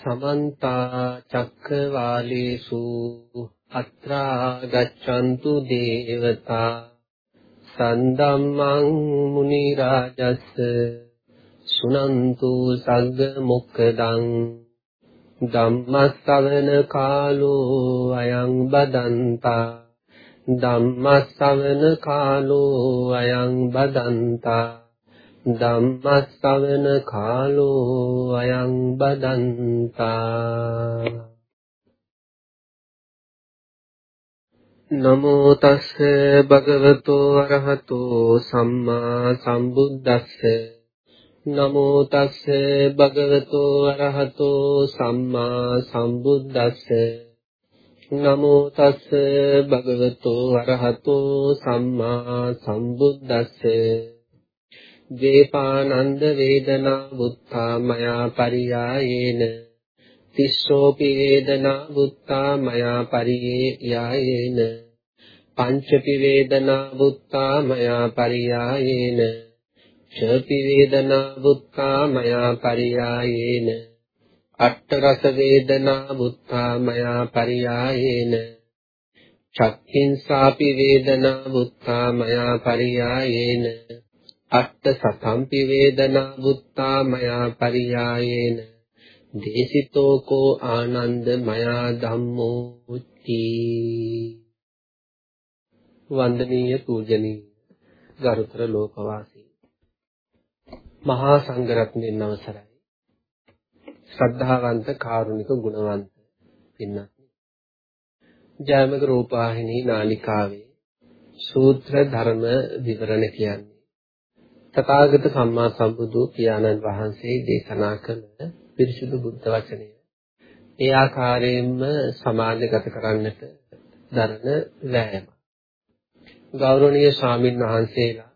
සමන්ත චක්කවාලේසු අත්‍රා ගච්ඡන්තු දේවතා සන්දම්මං මුනි රාජස්ස සුනන්තු සග්ග මොක්කදං ධම්මස්සවන කාලෝ අයං බදන්තා ධම්මස්සවන කාලෝ අයං බදන්තා ධම්මස්සවන කාලෝ අයං බදන්තා නමෝ තස්ස භගවතෝ අරහතෝ සම්මා සම්බුද්දස්ස නමෝ තස්ස භගවතෝ අරහතෝ සම්මා සම්බුද්දස්ස. නමෝ තස්ස භගවතෝ අරහතෝ සම්මා සම්බුද්දස්ස. දීපානන්ද වේදනා බුත්තා මයා පරියායේන. තිස්සෝපි වේදනා බුත්තා මයා පරියායේන. පංචපි වේදනා බුත්තා මයා පරියායේන. චපි වේදනා බුත්තා මයා පරියායේන අට්ඨ රස වේදනා බුත්තා මයා පරියායේන චක්ඛින්සාපි වේදනා බුත්තා මයා පරියායේන අට්ඨ සතම්පි වේදනා බුත්තා මයා පරියායේන දේසිතෝ කෝ ආනන්ද මයා ධම්මෝ ති වන්දනීය පූජනීය ගරුතර ලෝකවාසී මහා සංඝරත්නයන් අවසරයි. ශ්‍රද්ධාවන්ත කාරුණික ගුණවන්ත පින්වත්. ජයමග රූපවාහිනී නාලිකාවේ සූත්‍ර ධර්ම විවරණ කියන්නේ තථාගත සම්මා සම්බුදු පියාණන් වහන්සේ දේශනා කළ පිරිසුදු බුද්ධ වචනය. ඒ ආකාරයෙන්ම සමාජගත කරන්නට දරන වෑයම. ගෞරවනීය ස්වාමින් වහන්සේලා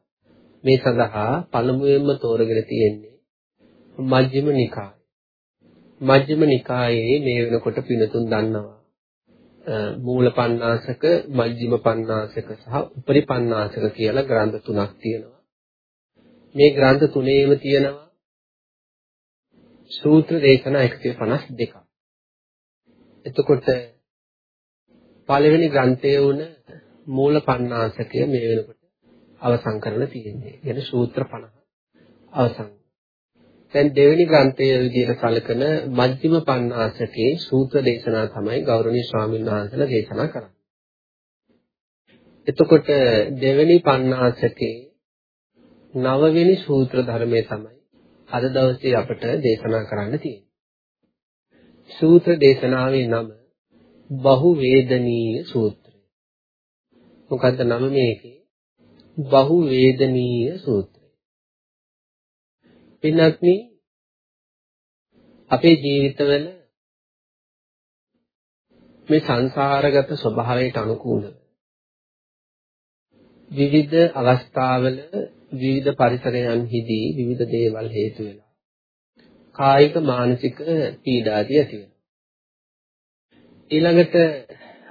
මේ සඳහා පළමුවෙන්ම තෝරගෙන තියෙන්නේ මජ්ක්‍ධිම නිකාය. මජ්ක්‍ධිම නිකායේ මේ වෙනකොට පිනතුන් දන්නවා. මූල පණ්ණාසක, මජ්ක්‍ධිම පණ්ණාසක සහ උපරි පණ්ණාසක කියලා ග්‍රන්ථ තුනක් තියෙනවා. මේ ග්‍රන්ථ තුනේම තියෙනවා සූත්‍ර දේශනා 152ක්. එතකොට පළවෙනි ග්‍රන්ථයේ වුණ මූල පණ්ණාසකය මේ වෙනකොට අවසන් කරලා තියෙන්නේ. එන සූත්‍ර 50 අවසන්. දැන් දෙවෙනි ග්‍රන්ථය විදිහට සැලකන මජ්ක්‍ධිම පඤ්ඤාසකේ සූත්‍ර දේශනා තමයි ගෞරවනීය ස්වාමීන් වහන්සේලා දේශනා කරන්නේ. එතකොට දෙවෙනි පඤ්ඤාසකේ නවවෙනි සූත්‍ර ධර්මයේ තමයි අද දවසේ අපට දේශනා කරන්න තියෙන්නේ. සූත්‍ර දේශනාවේ නම බහු වේදනීය සූත්‍රය. මොකද්ද නම මේකේ? බහු වේදනීය සූත්‍රය. පින්වත්නි අපේ ජීවිතවල මේ සංසාරගත ස්වභාවයට අනුකූලව විවිධ අවස්ථාවල විවිධ පරිසරයන්හිදී විවිධ දේවල් හේතු වෙලා කායික මානසික පීඩාදී ඇති වෙනවා. ඊළඟට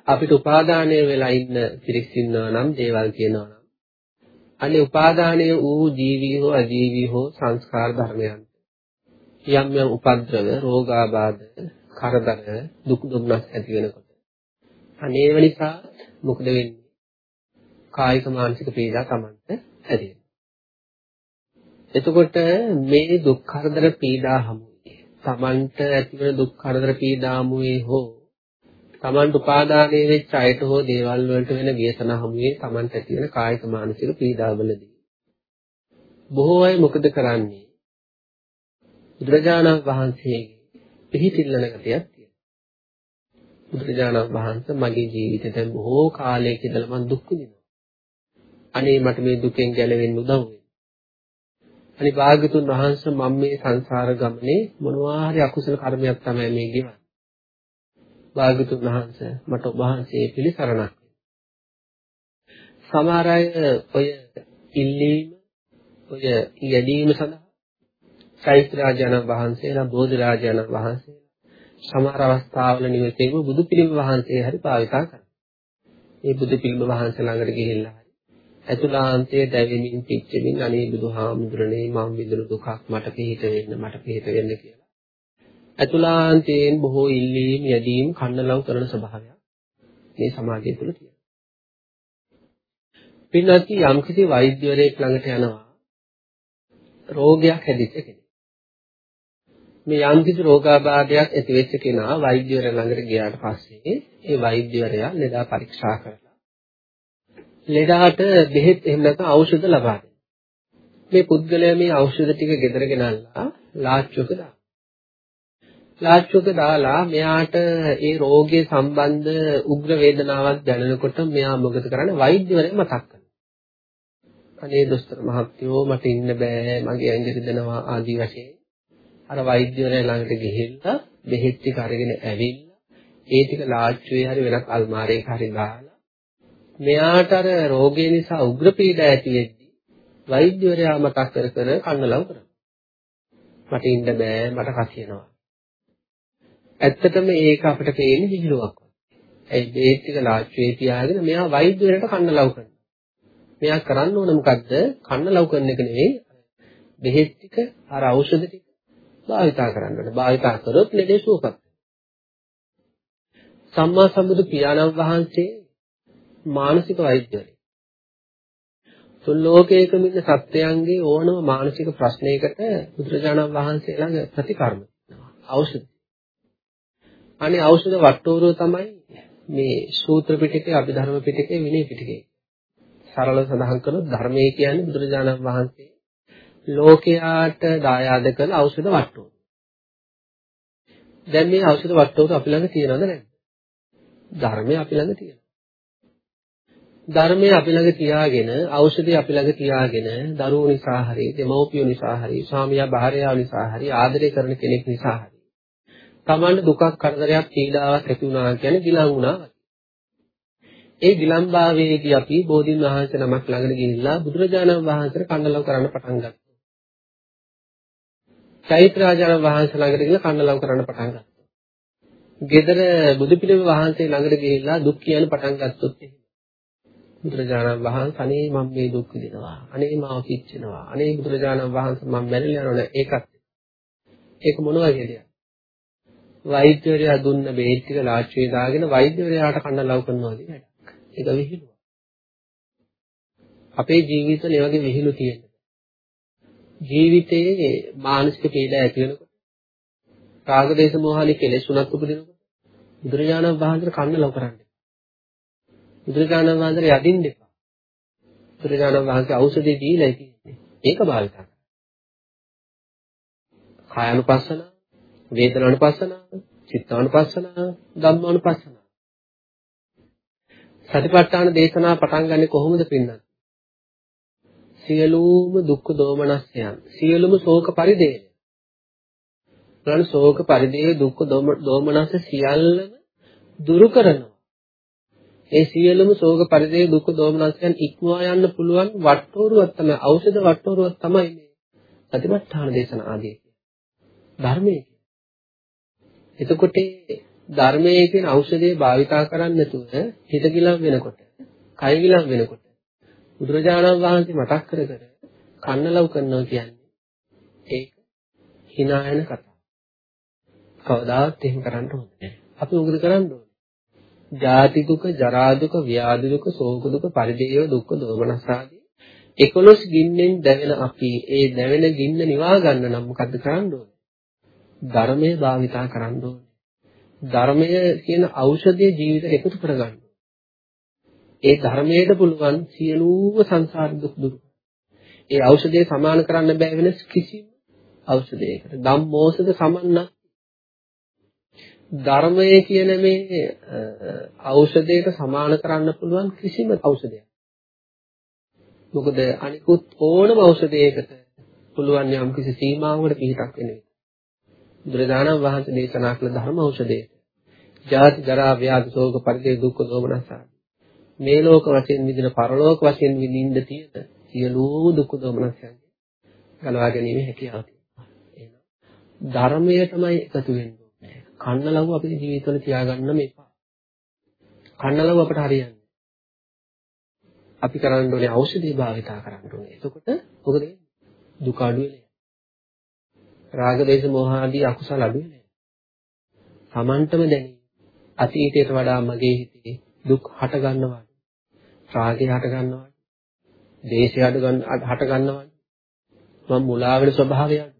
අපිට උපාදානය වෙලා ඉන්න පිරිස් ඉන්නවා නම් දේවල් කියනවා නම් අනේ උපාදානය වූ ජීවී හෝ අජීවී හෝ සංස්කාර ධර්මයන්. යම් යම් උපද්‍රව රෝගාබාධ කරදර දුක් දුම්නස් ඇති වෙනකොට. අනේ නිසා මොකද වෙන්නේ? කායික මානසික පීඩා Tamanට ඇති එතකොට මේ දුක් කරදර පීඩා හමුවේ Tamanට ඇතිවන දුක් කරදර පීඩා හමුවේ හෝ තමන්ට උපාදානයේ වෙච්ච අයට හෝ දේවල් වලට වෙන ව්‍යසන හමුවේ තමන්ට ඇති වෙන කායික මානසික පීඩාවලදී. බොහෝ අය මොකද කරන්නේ? බුදුරජාණන් වහන්සේගේ පිහිටිල්ලන ගතියක් තියෙනවා. බුදුරජාණන් වහන්සේ මගේ ජීවිතේ දැන් බොහෝ කාලයක ඉඳලා මම දුක් විඳිනවා. අනේ මට මේ දුකෙන් ගැලවෙන්න උදව් වෙන්න අනේ භාග්‍යතුන් වහන්සේ මම මේ සංසාර ගමනේ මොනවා හරි අකුසල කර්මයක් තමයි මේ ගෙවන්නේ. භාගතුන් වහන්සේ මට ඔබ වහන්සේ පිළිසරණක් සමහර අය ඔය ඉල්ලීම ඔය යැදීම සඳහා චෛත්‍යරාජාණන් වහන්සේලා බෝධිරාජාණන් වහන්සේලා සමහර අවස්ථාවල නිවෙතේම බුදු පිළිම වහන්සේ හරි භාවිතා කරනවා. මේ බුදු පිළිම වහන්සේ ළඟට ගිහිල්ලා ඇතුළාන්තයේ දැවෙමින් පිච්චෙමින් අනේ බුදුහාමුදුරනේ මම විඳින දුකක් මට පිහිට වෙන්න මට පිහිට වෙන්න කියලා. ඇතුළාන්තයෙන් බොහෝ ඉල්ලීම් යදීම් කන්නලව් කරන ස්වභාවයක් මේ සමාජය තුළ තියෙනවා. පින්නත් යම්කිසි වෛද්‍යවරයෙක් ළඟට යනවා රෝගයක් හැදිච්ච කෙනෙක්. මේ යම්කිසි රෝගාබාධයක් ඇති වෙච්ච කෙනා වෛද්‍යවරයා ළඟට ගියාට පස්සේ ඒ වෛද්‍යවරයා ලෙඩා පරීක්ෂා කරලා ලෙඩාට බෙහෙත් එහෙම නැත්නම් ඖෂධ ලබා දෙනවා. මේ පුද්ගලයා මේ ඖෂධ ටික ගෙදර ගෙනල්ලා ලාච්චුවක දානවා. ලාච්චුවක දාලා මෙයාට ඒ රෝගයේ සම්බන්ධ උග්‍ර වේදනාවක් දැනෙනකොට මෙයා මොකද කරන්නේ වෛද්‍යවරයා මතක් කරනවා. අනේ දොස්තර මහත්තයෝ මට ඉන්න බෑ මගේ ඇඟ රිදෙනවා ආදී වශයෙන් අර වෛද්‍යවරයා ළඟට ගිහිල්ලා බෙහෙත් ටික අරගෙන ඇවිල්ලා ඒ ටික ලාච්චුවේ හරි වෙනත් අල්මාරයක හරි දාලා මෙයාට අර රෝගය නිසා උග්‍ර පීඩා ඇති වෙද්දී වෛද්‍යවරයා මතක් කර කර කන්නලව් කරනවා. මට ඉන්න බෑ මට කසියනවා. ඇත්තටම ඒක අපිට පේන්නේ විහිළුවක් වගේ. ඒ බේත් ටික ලාච්චුවේ තියාගෙන මෙයා වෛද්‍යවරයාට කන්නලව් කරනවා. මෙයා කරන්න ඕන මොකද්ද? කන්නලව් කරන එක නෙවෙයි. බෙහෙත් ටික අර ඖෂධ ටික භාවිතා කරන්න ඕනේ. භාවිතා කරොත් ලෙඩේ සුවපත් සම්මා සම්බුදු පියාණන් වහන්සේ මානසික වෛද්‍යවරයෙක්. තුන් ලෝකයකම ඉන්න සත්‍යයන්ගේ ඕනම මානසික ප්‍රශ්නයකට බුදුරජාණන් වහන්සේ ළඟ ප්‍රතිකර්ම ඖෂධ. අනේ ඖෂධ වට්ටෝරුව තමයි මේ සූත්‍ර පිටකේ අභිධර්ම පිටකේ විනය පිටකේ. සරල සඳහන් කරොත් ධර්මයේ කියන්නේ බුදුරජාණන් වහන්සේ ලෝකයාට දායාද කළ ඖෂධ වට්ටෝරුව. දැන් මේ ඖෂධ වට්ටෝරුව අපි ළඟ තියෙනවද නැද්ද? ධර්මයේ අපි ළඟ තියෙනවා. ධර්මය අපි ළඟ තියාගෙන ඖෂධය අපි ළඟ තියාගෙන දරුවෝ නිසා හරි දෙමව්පියෝ නිසා හරි ස්වාමියා භාර්යාව නිසා හරි ආදරය කරන කෙනෙක් නිසා හරි තමන්ට දුකක් කරදරයක් පීඩාවක් ඇති වුණා කියන්නේ ගිලන් වුණා ඒ ගිලන්භාවයේදී අපි බෝධින් වහන්සේ නමක් ළඟට ගිහිල්ලා බුදුරජාණන් වහන්සේට කන්නලව් කරන්න පටන් ගත්තා. චෛත්‍ය රාජාණන් වහන්සේ ළඟට ගිහිල්ලා කන්නලව් කරන්න පටන් ගත්තා. ගෙදර බුදු පිළිම වහන්සේ ළඟට ගිහිල්ලා දුක් කියන පටන් ගත්තොත් එහෙම බුදුරජාණන් වහන්සේ අනේ මම මේ දුක් විඳිනවා. අනේ මාව කිච්චෙනවා. අනේ බුදුරජාණන් වහන්සේ මම මැරිලා යනවා ඒකත්. ඒක මොන වගේද? වෛද්‍යවරයා දුන්න බේත් ටික ලාච්චුවේ දාගෙන වෛද්‍යවරයාට කන්න ලව් කරනවා කියන වැඩක්. ඒක විහිළුව. අපේ ජීවිතවල ඒ වගේ විහිළු තියෙනවා. ජීවිතයේ මානසික පීඩා ඇති වෙනකොට රාග දේශ මොහාලි කෙලෙස් උනත් උපදිනකොට බුදුරජාණන් වහන්සේට කන්න ලව් කරන්නේ. බුදුරජාණන් වහන්සේට යදින්න එපා. බුදුරජාණන් වහන්සේ ඖෂධය දීලා තියෙන්නේ. ඒක භාවිත කරන්න. කායानुපස්සන, වේදනානුපස්සන, චිත්තානුපස්සන, ධම්මානුපස්සන. සතිපට්ඨාන දේශනා පටන් ගන්නේ කොහොමද පින්නත්? සියලුම දුක්ඛ දෝමනස්යන්, සියලුම ශෝක පරිදේය. බලන්න ශෝක පරිදේය දුක්ඛ දෝමනස් සියල්ලම දුරු කරනවා. ඒ සියලුම ශෝක පරිදේ දුක් දෝමනස්යන් ඉක්මවා යන්න පුළුවන් වට්ටෝරුවක් තමයි ඖෂධ වට්ටෝරුවක් තමයි මේ සතිපට්ඨාන දේශන ආදී ධර්මයේ එතකොට ධර්මයේ කියන ඖෂධය භාවිතා කරන්නේ නැතුව හිත ගිලම් වෙනකොට කය ගිලම් වෙනකොට බුදුරජාණන් වහන්සේ මතක් කර කර කන්නලව් කරනවා කියන්නේ ඒක hina යන කතාව. කවදාවත් එහෙම කරන්න ඕනේ නැහැ. අපි මොකද කරන්න ඕනේ? ජාති දුක, ජරා දුක, ව්‍යාධි දුක, ශෝක දුක, පරිදේව දුක්ඛ දෝමනස් ආදී 11 ගින්නෙන් දැවෙන අපි ඒ දැවෙන ගින්න නිවා ගන්න නම් මොකද්ද කරන්න ඕනේ? ධර්මය භාවිතා කරන්න ඕනේ. ධර්මය කියන ඖෂධය ජීවිතයට එකතු කරගන්න. ඒ ධර්මයට පුළුවන් සියලුම සංසාර දුක් දුරු. ඒ ඖෂධය සමාන කරන්න බෑ වෙන කිසිම ඖෂධයකට. ධම්මෝසද සමන්නක් ධර්මය කියන මේ ඖෂධයට සමාන කරන්න පුළුවන් කිසිම ඖෂධයක්. මොකද අනිකුත් ඕනම ඖෂධයකට පුළුවන් යම් කිසි සීමාවකට පිටක් වෙන්නේ. බුදුරජාණන් වහන්සේ දේශනා කළ ධර්ම ඖෂධය. ජාති ජරා ව්‍යාධි ශෝක පරිදේ දුක්ඛ දෝමනස මේ ලෝක වශයෙන් විඳින පරලෝක වශයෙන් විඳින්න තියෙන සියලුම දුක් දෝමනස්යන් ගලවා ගැනීම හැකියාව තියෙනවා. ධර්මයටමයි එකතු වෙන්න ඕනේ. කන්නලව් අපේ ජීවිතවල තියාගන්න මේපා. කන්නලව් අපට හරියන්නේ. අපි කරන්න ඕනේ ඖෂධය භාවිතා කරන්න ඕනේ. එතකොට මොකද දුක අඩු වෙන්නේ. රාග දේශ මොහ ආදී අකුසල අඩු වෙන්නේ. Tamanටම දැනේ. අතීතයට වඩා මගේ හිතේ දුක් හට ගන්නවා. රාගය හට ගන්නවා. දේශය හට ගන්නවා. මම මුලා වෙන ස්වභාවය අඩු.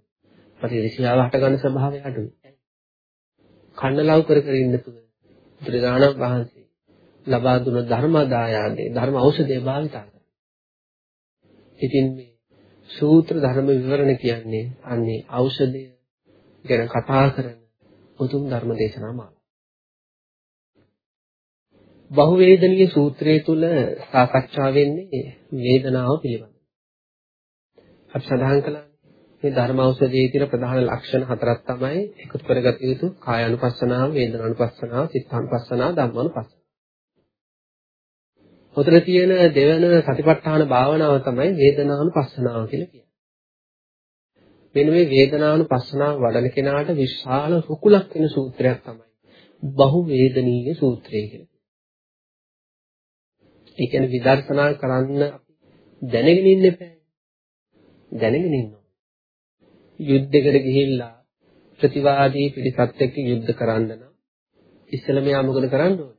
ප්‍රතිවිෂයාව හට ගන්න ස්වභාවය අඩුයි. කන්නලව් කර කර ඉන්න තුන බුදුරජාණන් වහන්සේ ලබා දුන ධර්මදායාදේ ධර්ම ඖෂධය භාවිතා කරනවා. ඉතින් මේ සූත්‍ර ධර්ම විවරණ කියන්නේ අන්නේ ඖෂධය ගැන කතා කරන උතුම් ධර්ම දේශනා මාලාව. බහුවේදනීය සූත්‍රයේ තුල සාකච්ඡා වෙන්නේ වේදනාව පිළිබඳව. අපි සඳහන් කළා මේ ධර්ම ඖෂධයේ තියෙන ප්‍රධාන ලක්ෂණ හතරක් තමයි එකතු කරගත යුතු කායानुපස්සනාව, වේදනානුපස්සනාව, චිත්තානුපස්සනාව, ධම්මානුපස්සනාව. උතර තියෙන දෙවන සතිපට්ඨාන භාවනාව තමයි වේදනානුපස්සනාව කියලා කියන්නේ. මෙන්න මේ වේදනානුපස්සනාව වඩන කෙනාට විශාල රුකුලක් වෙන සූත්‍රයක් තමයි බහු වේදනීය සූත්‍රය කියලා. ඒ කියන්නේ විදර්ශනා කරන්න දැනගෙන ඉන්න එපා. දැනගෙන ඉන්න යුද්ධයකට ගිහිල්ලා ප්‍රතිවාදී පිරිසත් එක්ක යුද්ධ කරන්න නම් ඉස්සෙල්ලා මෙයා මොකද කරන්න ඕනේ?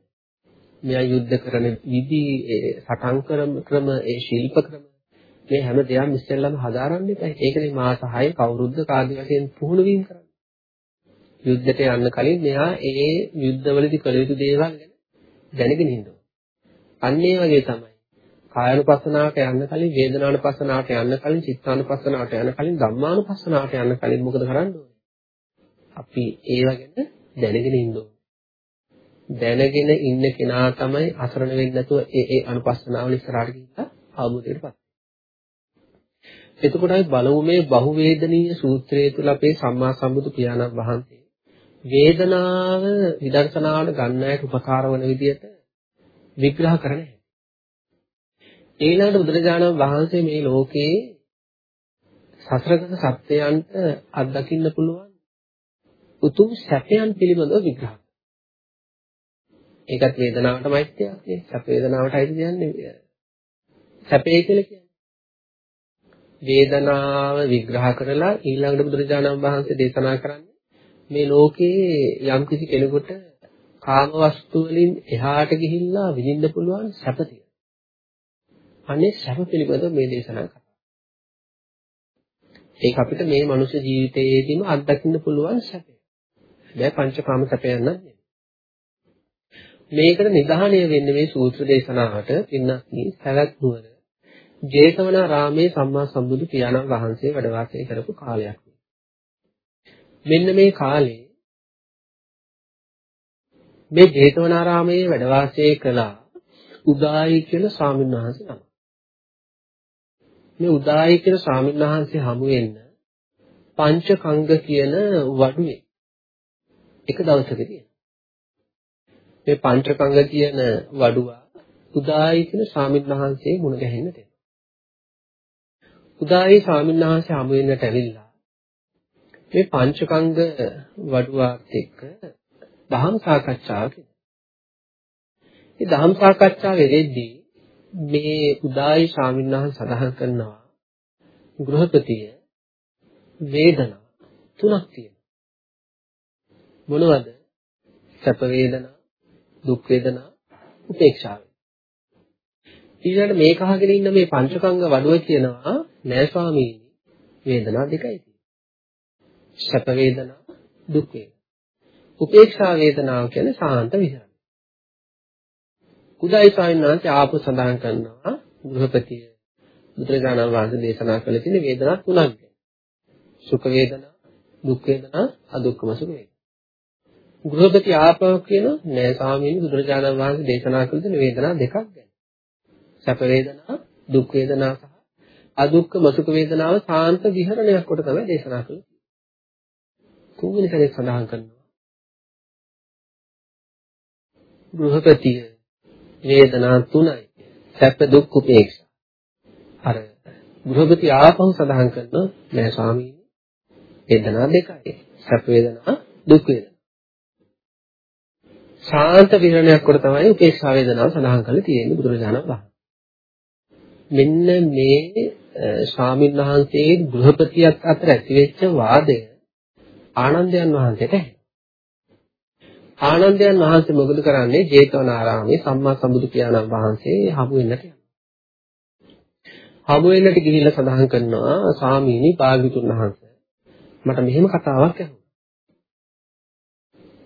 මෙයා යුද්ධ කරන විදි සටන් ක්‍රම ක්‍රම ඒ ශිල්ප ක්‍රම මේ හැම දෙයක්ම ඉස්සෙල්ලාම හදාරන්න එපා. ඒකනේ මාස 6 කවුරුද්ද කාදී වශයෙන් පුහුණු වීම කරන්නේ. යුද්ධයට යන්න කලින් මෙයා ඒ යුද්ධවලදී කළ යුතු දේවල් ගැන දැනගෙන ඉන්න ඕනේ. අන්න ඒ වගේ තමයි කායानुපස්සනාවට යන්න කලින් වේදනානුපස්සනාවට යන්න කලින් චිත්තානුපස්සනාවට යන්න කලින් ධම්මානුපස්සනාවට යන්න කලින් මොකද කරන්න ඕනේ? අපි ඒව ගැන දැනගෙන ඉන්න ඕනේ. දැනගෙන ඉන්න කෙනා තමයි අසරණ වෙන්නේ නැතුව ඒ ඒ අනුපස්සනාවල ඉස්සරහට ගිහිල්ලා අවබෝධයටපත් එතකොට අපි බලමු මේ බහුවේදනීය සූත්‍රයේ තුල අපේ සම්මා සම්බුදු පියාණන් වහන්සේ වේදනාව විදර්ශනාවට ගන්නයට උපකාර වන විදිහට විග්‍රහ කරන්නේ. ඊළඟට බුදුරජාණන් වහන්සේ මේ ලෝකේ සසරගත සත්‍යයන්ට අත්දකින්න පුළුවන් උතුම් සැපයන් පිළිබඳව විග්‍රහ ඒකත් වේදනාවටම අයිතියක් නේ. සැප වේදනාවට අයිති කියන්නේ සැපේ කියලා කියන්නේ. වේදනාව විග්‍රහ කරලා ඊළඟට බුදුරජාණන් වහන්සේ දේශනා කරන්නේ මේ ලෝකේ යම් කිසි කෙනෙකුට කාම වස්තු වලින් එහාට ගිහිල්ලා විඳින්න පුළුවන් සැප තියෙනවා. අනේ සැප පිළිබඳව මේ දේශනා කරා. ඒක අපිට මේ මනුෂ්‍ය ජීවිතයේදීම අත්දකින්න පුළුවන් සැපය. දැන් පංචකාම සැපයන් නෙමෙයි. මේකට නිදහණය වෙන්නේ මේ සූත්‍ර දේශනාවට පින්නක්නි සවැත් නුවර ජේතවනාරාමේ සම්මා සම්බුදු පියාණන් වහන්සේ වැඩ වාසය කරපු කාලයක්. මෙන්න මේ කාලේ මේ ජේතවනාරාමයේ වැඩ වාසය කළා උදායි කියලා ස්වාමීන් වහන්සේ නම. මේ උදායි කියලා ස්වාමීන් වහන්සේ හමු වෙන්න පංචකංග කියන වඩුවේ එක දවසකදී මේ පංචකංග කියන වඩුවා උදායි කියන ස්වාමීන් වහන්සේ මුණ ගැහෙන්න දෙනවා. උදායි ස්වාමීන් වහන්සේ හමු වෙන්නට ඇවිල්ලා මේ පංචකංග වඩුවාත් එක්ක දහම් සාකච්ඡාවක් මේ දහම් සාකච්ඡාවේදී මේ උදායි ස්වාමීන් වහන්සේ සඳහන් කරනවා ගෘහපතිය වේදනා තුනක් තියෙනවා. මොනවද? සැප වේදනා දුක් වේදනා උපේක්ෂාව. ඊළඟට මේක අහගෙන ඉන්න මේ පංචකංග වඩුව කියනවා නෑ ස්වාමීනි වේදනා දෙකයි තියෙන්නේ. සැප වේදනා දුක් වේදනා. උපේක්ෂා වේදනාව කියන්නේ සාන්ත විහරණය. උදයි ස්වාමීන් වහන්සේ ආපු සඳහන් කරනවා ගෘහපතිය බුදුරජාණන් වහන්සේ දේශනා කළ තියෙන වේදනා තුනක්. සුඛ වේදනා, දුක් වේදනා, අදුක්කම සුඛ වේදනා. ගෘහපති ආපව කියන නෑ ස්වාමීනි බුදුරජාණන් වහන්සේ දේශනා කළ දෙන වේදනා දෙකක් ගැන. සැප වේදනා, දුක් වේදනා සහ අදුක්කම සුඛ වේදනාව සාන්ත විහරණයක් කොට තමයි දේශනා කළේ. තුන්වෙනි සැරේ සඳහන් කරනවා. ගෘහපතිය වේදනා තුනයි. සැප දුක් උපේක්ෂා. අර ගෘහපති ආපහු සඳහන් කරනවා නෑ ස්වාමීනි වේදනා දෙකයි. සැප වේදනා දුක් වේදනා. ශාන්ත විහරණයක් කොට තමයි උපේක්ෂා වේදනාව සඳහන් කරලා තියෙන්නේ බුදුරජාණන් වහන්සේ. මෙන්න මේ ස්වාමීන් වහන්සේ ගෘහපතියක් අතර ඇතිවෙච්ච වාදය ආනන්දයන් වහන්සේට ආනන්දයන් වහන්සේ මොකද කරන්නේ? ජේතවනාරාමේ සම්මා සම්බුදු පියාණන් වහන්සේ හමු වෙන්නට හමු වෙන්නට ගිහිල්ලා සඳහන් කරනවා ස්වාමීනි භාග්‍යතුන් වහන්සේ මට මෙහෙම කතාවක් ඇහුණා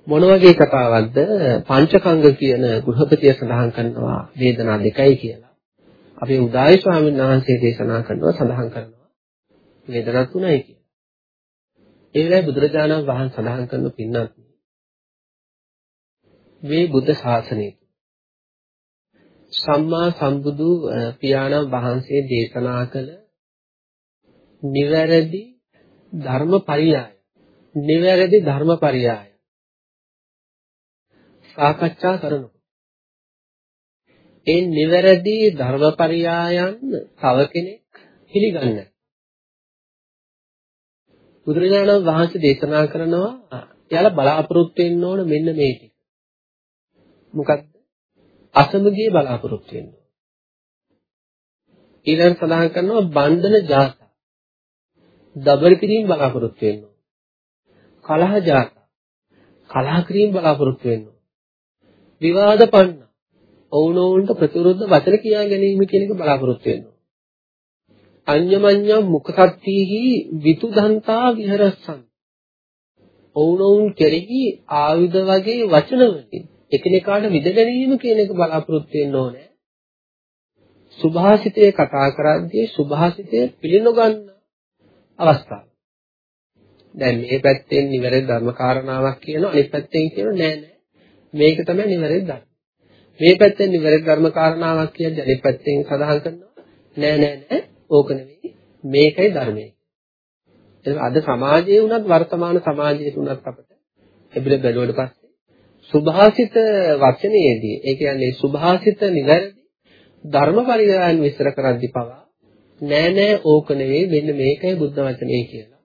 මොන වගේ කතාවක්ද? පංචකංග කියන ගෘහපතිය සඳහන් කරනවා වේදනා දෙකයි කියලා. අපේ උදායි ස්වාමීන් වහන්සේ දේශනා කරනවා සඳහන් කරනවා වේදනා තුනයි කියලා. ඒ වෙලාවේ බුදුරජාණන් වහන්සේ සඳහන් කරන පින්නත් මේ බුද්ධ ශාසනයේ. සම්මා සම්බුදු පියාණන් වහන්සේ දේශනා කළ නිවැරදි ධර්මපරියාය. නිවැරදි ධර්මපරියාය. සාකච්ඡා කරනවා ඒ නිවැරදි ධර්මපරියායන් තව කෙනෙක් පිළිගන්නේ බුදුරජාණන් වහන්සේ දේශනා කරනවා එයාලා බලාපොරොත්තු වෙන්න ඕන මෙන්න මේ ටික. මොකක්ද? අසමගිය බලාපොරොත්තු වෙන්න. ඊළඟ සඳහන් කරනවා බන්ධන ජාත. දබර කිරීම බලාපොරොත්තු වෙන්න. කලහ ජාත. කලහ කිරීම බලාපොරොත්තු වෙන්න. විවාද පන්න. ඔවුනොවුන්ට ප්‍රතිවිරුද්ධ වචන කියා ගැනීම කියන එක බලාපොරොත්තු වෙන්න. අඤ්ඤමඤ්ඤම් මුඛසත්තිහි විතුදන්තා විහෙරස්සන්. ඔවුනොවුන් කෙරෙහි ආයුධ වගේ වචන වලින් එකිනෙකාට විද ගැනීම කියන එක බලාපොරොත්තු වෙන්න ඕනේ. සුභාසිතේ කතා කරද්දී සුභාසිතේ පිළිනොගන්න අවස්ථාව. දැන් මේ පැත්තෙන් නිවැරදි ධර්ම කාරණාවක් කියනවා අනිත් පැත්තෙන් කියනවා නෑ නෑ මේක තමයි නිවැරදි ධර්ම. මේ පැත්තෙන් නිවැරදි ධර්ම කාරණාවක් කියන්නේ අනිත් පැත්තෙන් සඳහන් කරනවා නෑ නෑ නෑ ඕක නෙවෙයි මේකයි ධර්මය. එතකොට අද සමාජයේ වුණත් වර්තමාන සමාජයේ වුණත් අපිට එබිල බැලුවට පස්සේ සුභාසිත වචනයේදී ඒ කියන්නේ සුභාසිත නිවැරදි ධර්ම පරිගණන් විස්තර කරද්දී පවා නෑ නෑ ඕක නෙවෙයි මෙන්න මේකයි බුද්ධ වචනේ කියලා.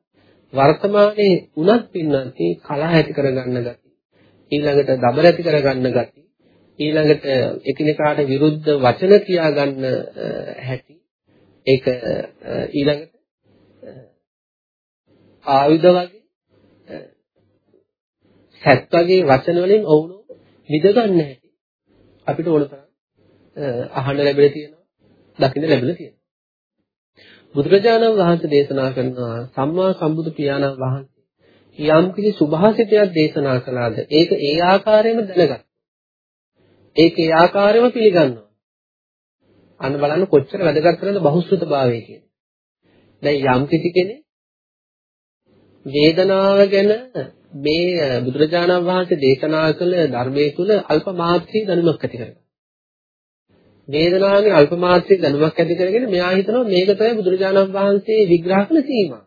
වර්තමානයේ උනත් පින්නන්ති කලහ ඇති කරගන්න ගති. ඊළඟට දබර ඇති කරගන්න ගති. ඊළඟට එකිනෙකාට විරුද්ධ වචන කියා ගන්න හැටි ඒක ඊළඟට ආයුධ වගේ සැත් වගේ වචන වලින් ඔවුනෝ විද ගන්න හැටි අපිට ඕන තරම් අහන්න ලැබෙලා තියෙනවා දකින්න ලැබෙලා තියෙනවා බුදුරජාණන් වහන්සේ දේශනා කරනවා සම්මා සම්බුදු පියාණන් වහන්සේ යම් කිසි සුභාසිතයක් දේශනා කළාද ඒක ඒ ආකාරයෙන්ම දැනගත් ඒක ඒ ආකාරයෙන්ම පිළිගන්නවා අන්න බලන්න කොච්චර වැදගත් කරනද බහුශ්‍රృత භාවය කියන්නේ. දැන් යම් කිසි කෙනෙක් වේදනාව ගැන මේ බුදුරජාණන් වහන්සේ දේශනා කළ ධර්මයේ තුල අල්ප මාත්‍රී දැනුමක් ඇති කරගන්නවා. වේදනාවේ අල්ප මාත්‍රී දැනුමක් ඇති කරගෙන මෙයා හිතනවා මේක තමයි බුදුරජාණන් වහන්සේ විග්‍රහ කළ සීමා.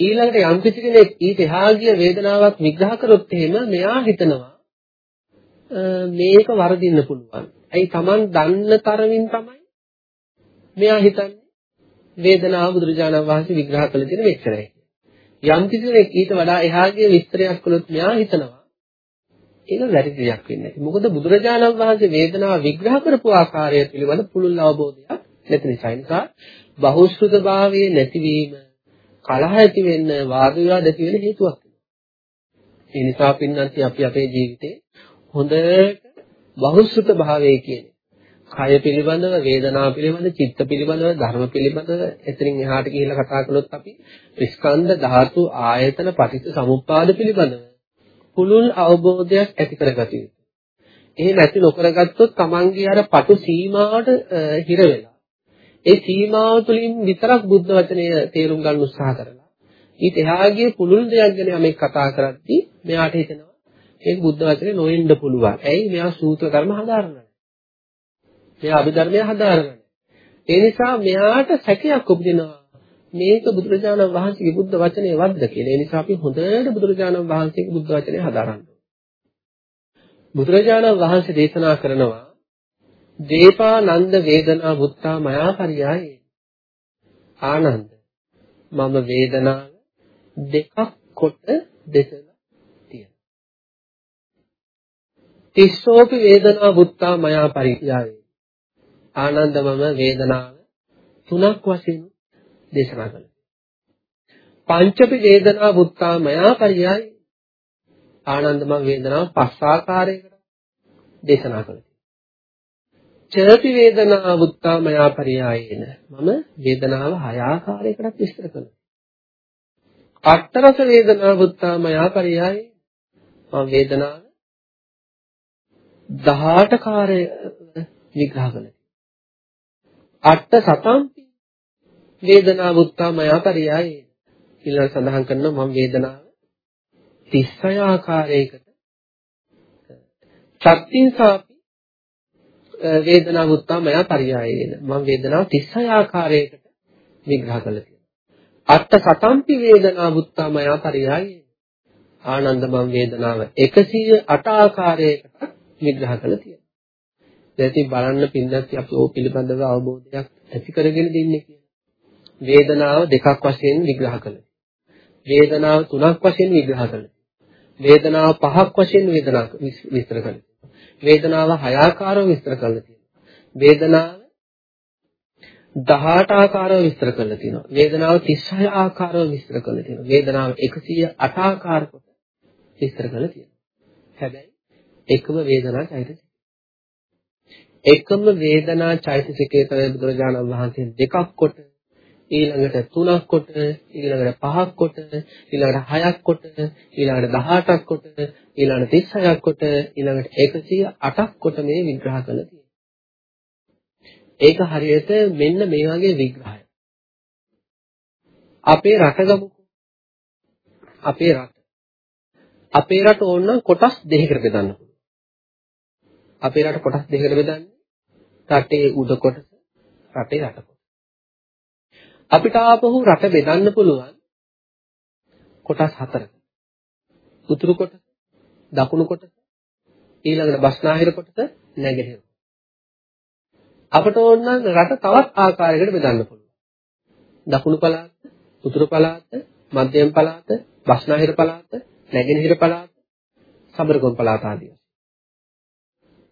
ඊළඟට යම් කිසි කෙනෙක් ඊට එහා ගිය වේදනාවක් විග්‍රහ කරොත් එහෙම මෙයා හිතනවා මේක වරදින්න පුළුවන්. ඇයි Taman දන්න තරමින් තමයි මෙයා හිතන්නේ වේදනාව බුදුරජාණන් වහන්සේ විග්‍රහ කළ තියෙන මෙච්චරයි. යම් කිසි කෙනෙක් ඊට වඩා එහාගේ විස්තරයක් කළොත් මෙයා හිතනවා ඒක වැරදි දෙයක් වෙන්නේ නැහැ. මොකද බුදුරජාණන් වහන්සේ වේදනාව විග්‍රහ කරපු ආකාරය පිළිබඳ පුළුල් අවබෝධයක් නැති නිසා. ඒ නිසා බහුශ්‍රృత භාවයේ නැතිවීම කලහ ඇති වෙන්න වාද විවාද ඇති වෙන හේතුවක්. ඒ නිසා පින්නන්ති අපි අපේ ජීවිතේ හොඳට බහුශ්‍රృత භාවය කියන්නේ. කය පිළිබඳව, වේදනා පිළිබඳව, චිත්ත පිළිබඳව, ධර්ම පිළිබඳව එතනින් එහාට ගිහිල්ලා කතා කළොත් අපි ස්කන්ධ ධාතු ආයතන පටිච්ච සමුප්පාද පිළිබඳව පුළුල් අවබෝධයක් ඇති කරගත යුතුයි. එහෙම ඇති නොකරගත්තොත් Tamange අර පටු සීමාවට හිර වෙලා. ඒ සීමාව තුළින් විතරක් බුද්ධ වචනය තේරුම් ගන්න උත්සාහ කරලා ඊට එහා ගිය පුළුල් දෙයක් ගැන යමෙක් කතා කරද්දී මෙයාට හිතෙනවා ඒක බුද්ධ වචනේ නොවෙන්න පුළුවන්. ඇයි? මෙයා සූත්‍ර ධර්ම හදාරනවා. මෙයා අභිධර්මය හදාරනවා. ඒ නිසා මෙයාට සැකයක් උපදිනවා. මේක බුදුරජාණන් වහන්සේගේ බුද්ධ වචනේ වද්ද කියලා. ඒ නිසා අපි හොඳට බුදුරජාණන් වහන්සේගේ බුද්ධ වචනේ හදාරන්න බුදුරජාණන් වහන්සේ දේශනා කරනවා දීපානන්ද වේදනා බුත්තා මයා පරියායේ ආනන්ද මම වේදනාව දෙකක් කොට දෙසලා තියෙනවා. තිස්සෝපි වේදනා බුත්තා මයා පරියාය. ආනන්ද මම වේදනාව තුනක් වශයෙන් දේශනා කළා. පංචපි වේදනා බුත්තා මයා පරියාය. ආනන්ද මම වේදනාව පස් ආකාරයකට දේශනා කළා. චේති වේදනා බුත්තා මයා පරියායේන මම වේදනාව හය ආකාරයකට විස්තර කළා. අට්ඨරස වේදනා බුත්තා මයා පරියායේ මම වේදනාව 18 කාර්ය විග්‍රහ කළා. අට්ඨ සතම්පි වේදනා බුත්තා මයා පරියායේ ඊළඟ සඳහන් කරනවා මම වේදනාව 36 ආකාරයකට සත්‍යින්සාපි වේදනා මුත්තා මයා පරියායේන මම වේදනාව 36 ආකාරයකට විග්‍රහ කළා. තියෙනවා අට්ඨ සතම්පි වේදනා මුත්තා මයා පරියායේන ආනන්ද මම වේදනාව 108 ආකාරයකට විග්‍රහ කළා තියෙනවා. දැන් ඉතින් බලන්න පින්නත් අපි ඕක පිළිබඳව අවබෝධයක් ඇති කරගෙන දින්නේ කියලා. වේදනාව දෙකක් වශයෙන් විග්‍රහ කළා. වේදනාව තුනක් වශයෙන් විග්‍රහ කළා. වේදනාව පහක් වශයෙන් වේදනා විස්තර කළා. වේදනාව හය ආකාරව විස්තර කරලා තියෙනවා. වේදනාව 18 ආකාරව විස්තර කරලා තියෙනවා. වේදනාව 36 ආකාරව විස්තර කරලා තියෙනවා. වේදනාව 108 ආකාර කොට විස්තර කරලා තියෙනවා. හැබැයි එකම වේදනා චෛතසිකය. එකම වේදනා චෛතසිකය තමයි බුදුරජාණන් වහන්සේ දෙකක් කොට ඊළඟට 3ක් කොට ඊළඟට 5ක් කොට ඊළඟට 6ක් කොට ඊළඟට 18ක් කොට ඊළඟට 36ක් කොට ඊළඟට 108ක් කොට මේ විග්‍රහ කළා තියෙනවා. ඒක හරියට මෙන්න මේ වගේ විග්‍රහයක්. අපේ රට ගමුකෝ. අපේ රට. අපේ රට ඕනනම් කොටස් දෙකකට බෙදන්න පුළුවන්. අපේ රට කොටස් දෙකකට බෙදන්නේ රටේ උඩ කොටස, රටේ යට කොටස. අපිට ආපහු රට බෙදන්න පුළුවන් කොටස් හතරකට. උතුරු කොටස, දකුණු කොටස, ඊළඟට බස්නාහිර කොටස, නැගෙනහිර. අපට ඕන නම් රට තවත් ආකාරයකට බෙදන්න පුළුවන්. දකුණු පළාත, උතුරු පළාත, මධ්‍යම පළාත, බස්නාහිර පළාත, නැගෙනහිර පළාත, සබරගොන් පළාත ආදී.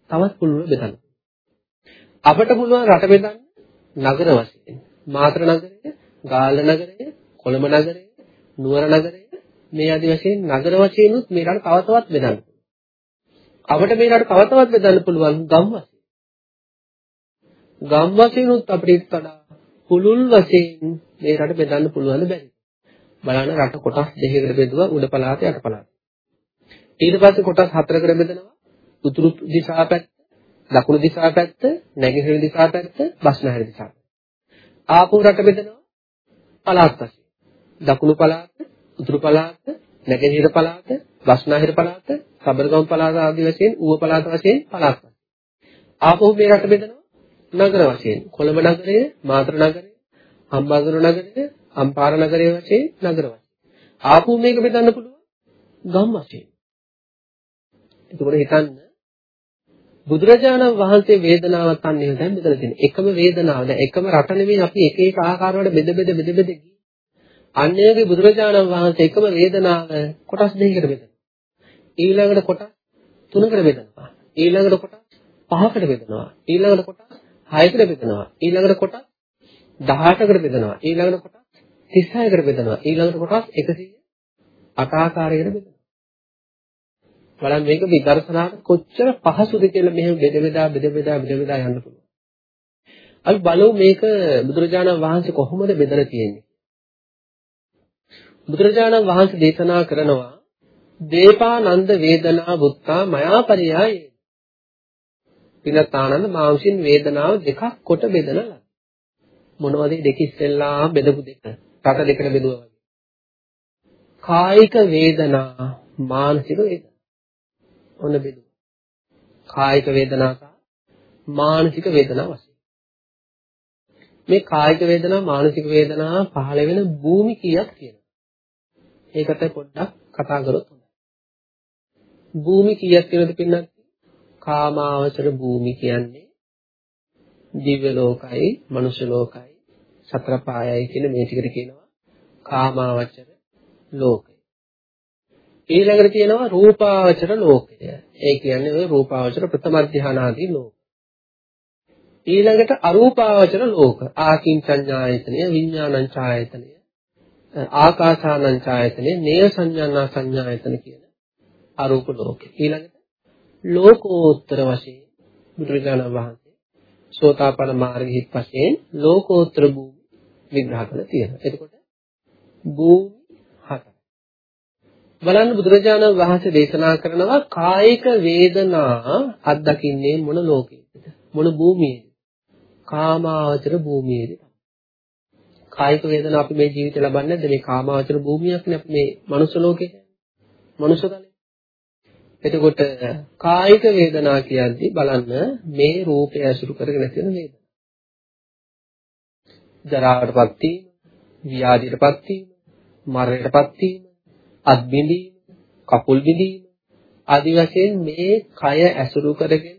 තවත් පුළුවන් බෙදන්න. අපට පුළුවන් රට බෙදන්න නගර වශයෙන්. මාතර නගරය, ගාල්ල නගරය, කොළඹ නගරය, නුවර නගරය මේ ආදි වශයෙන් නගර වශයෙන් උත් මේ රට තව තවත් බෙදන්න. අපිට මේ රට තව තවත් බෙදන්න පුළුවන් ගම් වශයෙන්. ගම් වශයෙන් උත් අපිට වඩා පුළුල් වශයෙන් මේ රට බෙදන්න පුළුවන් බැරි. බලන්න රට කොටස් දෙකකට බෙදුවා උඩ පළාත යට පළාත. ඊට පස්සේ කොටස් හතරකට බෙදනවා. උතුරු දිශා පැත්ත, දකුණු දිශා පැත්ත, නැගෙනහිර දිශා පැත්ත, බස්නාහිර දිශා ආපහු රට බෙදනවා පළාත් වශයෙන්. දකුණු පළාත, උතුරු පළාත, නැගෙනහිර පළාත, බස්නාහිර පළාත, සබරගම් පළාත ආදී වශයෙන් ඌව පළාත වශයෙන් පළාත්. ආපහු මේ රට බෙදනවා නගර වශයෙන්. කොළඹ නගරය, මාතර නගරය, හම්බන්තොට නගරය, අම්පාර නගරය වශයෙන් නගර වශයෙන්. ආපහු මේක බෙදන්න පුළුවන් ගම් වශයෙන්. එතකොට හිතන්න බුදුරජාණන් වහන්සේ වේදනාවත් අන්න එහෙම දැන් මෙතන තියෙන එකම වේදනාව දැන් එකම රට නෙමෙයි අපි එක එක ආකාරවල බෙද බෙද බෙද බෙද ගියේ. අන්නේගේ බුදුරජාණන් වහන්සේ එකම වේදනාව කොටස් දෙකකට බෙදනවා. ඊළඟට කොටස් තුනකට බෙදනවා. ඊළඟට කොටස් පහකට බෙදනවා. ඊළඟට කොටස් හයකට බෙදනවා. ඊළඟට කොටස් 18කට බෙදනවා. ඊළඟට කොටස් 36කට බෙදනවා. ඊළඟට කොටස් 108 ආකාරයකට බෙදනවා. බලන්න මේක විදර්ශනාට කොච්චර පහසුද කියලා මෙහෙම බෙද බෙදා බෙද බෙදා බෙද බෙදා යන්න පුළුවන්. අපි බලමු මේක බුදුරජාණන් වහන්සේ කොහොමද බෙදලා තියෙන්නේ. බුදුරජාණන් වහන්සේ දේශනා කරනවා දේපානන්ද වේදනා බුත්තා මයා පරියාය. පිනතානන්ද මාංශින් වේදනාව දෙකක් කොට බෙදලා මොනවද දෙක ඉස්සෙල්ලා බෙදපු දෙක? රට දෙකට බෙදුවා වගේ. කායික වේදනා මානසික වේදනා ඔන්න බෙදුවා. කායික වේදනා සහ මානසික වේදනා වශයෙන්. මේ කායික වේදනා මානසික වේදනා පහළ වෙන භූමි කීයක් තියෙනවද? ඒකට පොඩ්ඩක් කතා කරොත් හොඳයි. භූමි කීයක් තියෙනවද පින්නත්? කාමාවචර භූමි කියන්නේ දිව්‍ය ලෝකයි, මනුෂ්‍ය ලෝකයි, සතර පායයි කියන මේ ටිකට කියනවා කාමාවචර ලෝකය. ඊළඟට තියෙනවා රූපාවචර ලෝකය. ඒ කියන්නේ ඔය රූපාවචර ප්‍රථම ධාන ආදී ලෝක. ඊළඟට අරූපාවචර ලෝක. ආකින්චඤ්ඤායතනය, විඥානංචායතනය, ආකාසානංචායතනය, නේය සංඥානා සංඥායතන කියන අරූප ලෝකය. ඊළඟට ලෝකෝත්තර වශයෙන් බුදුරජාණන් වහන්සේ සෝතාපන්න මාර්ගික වශයෙන් ලෝකෝත්තර භූමි විග්‍රහ කරලා තියෙනවා. එතකොට භූමි හතර. බලන්න බුදුරජාණන් වහන්සේ දේශනා කරනවා කායික වේදනා අත්දකින්නේ මොන ලෝකයේද? මොන භූමියේද? කාමාවචර භූමියේදී. කායික වේදනා අපි මේ ජීවිතේ ලබන්නේ නැද්ද? මේ කාමාවචර භූමියක්නේ අපි මේ මනුස්ස ලෝකේ. මනුස්ස තලේ. එතකොට කායික වේදනා කියද්දි බලන්න මේ රූපය ඇසුරු කරගෙන තියෙන වේදනා. ජරාවටපත් වීම, ව්‍යාධියටපත් වීම, මරණයටපත් වීම, අත් බිඳීම, කකුල් බිඳීම ආදි වශයෙන් මේ කය ඇසුරු කරගෙන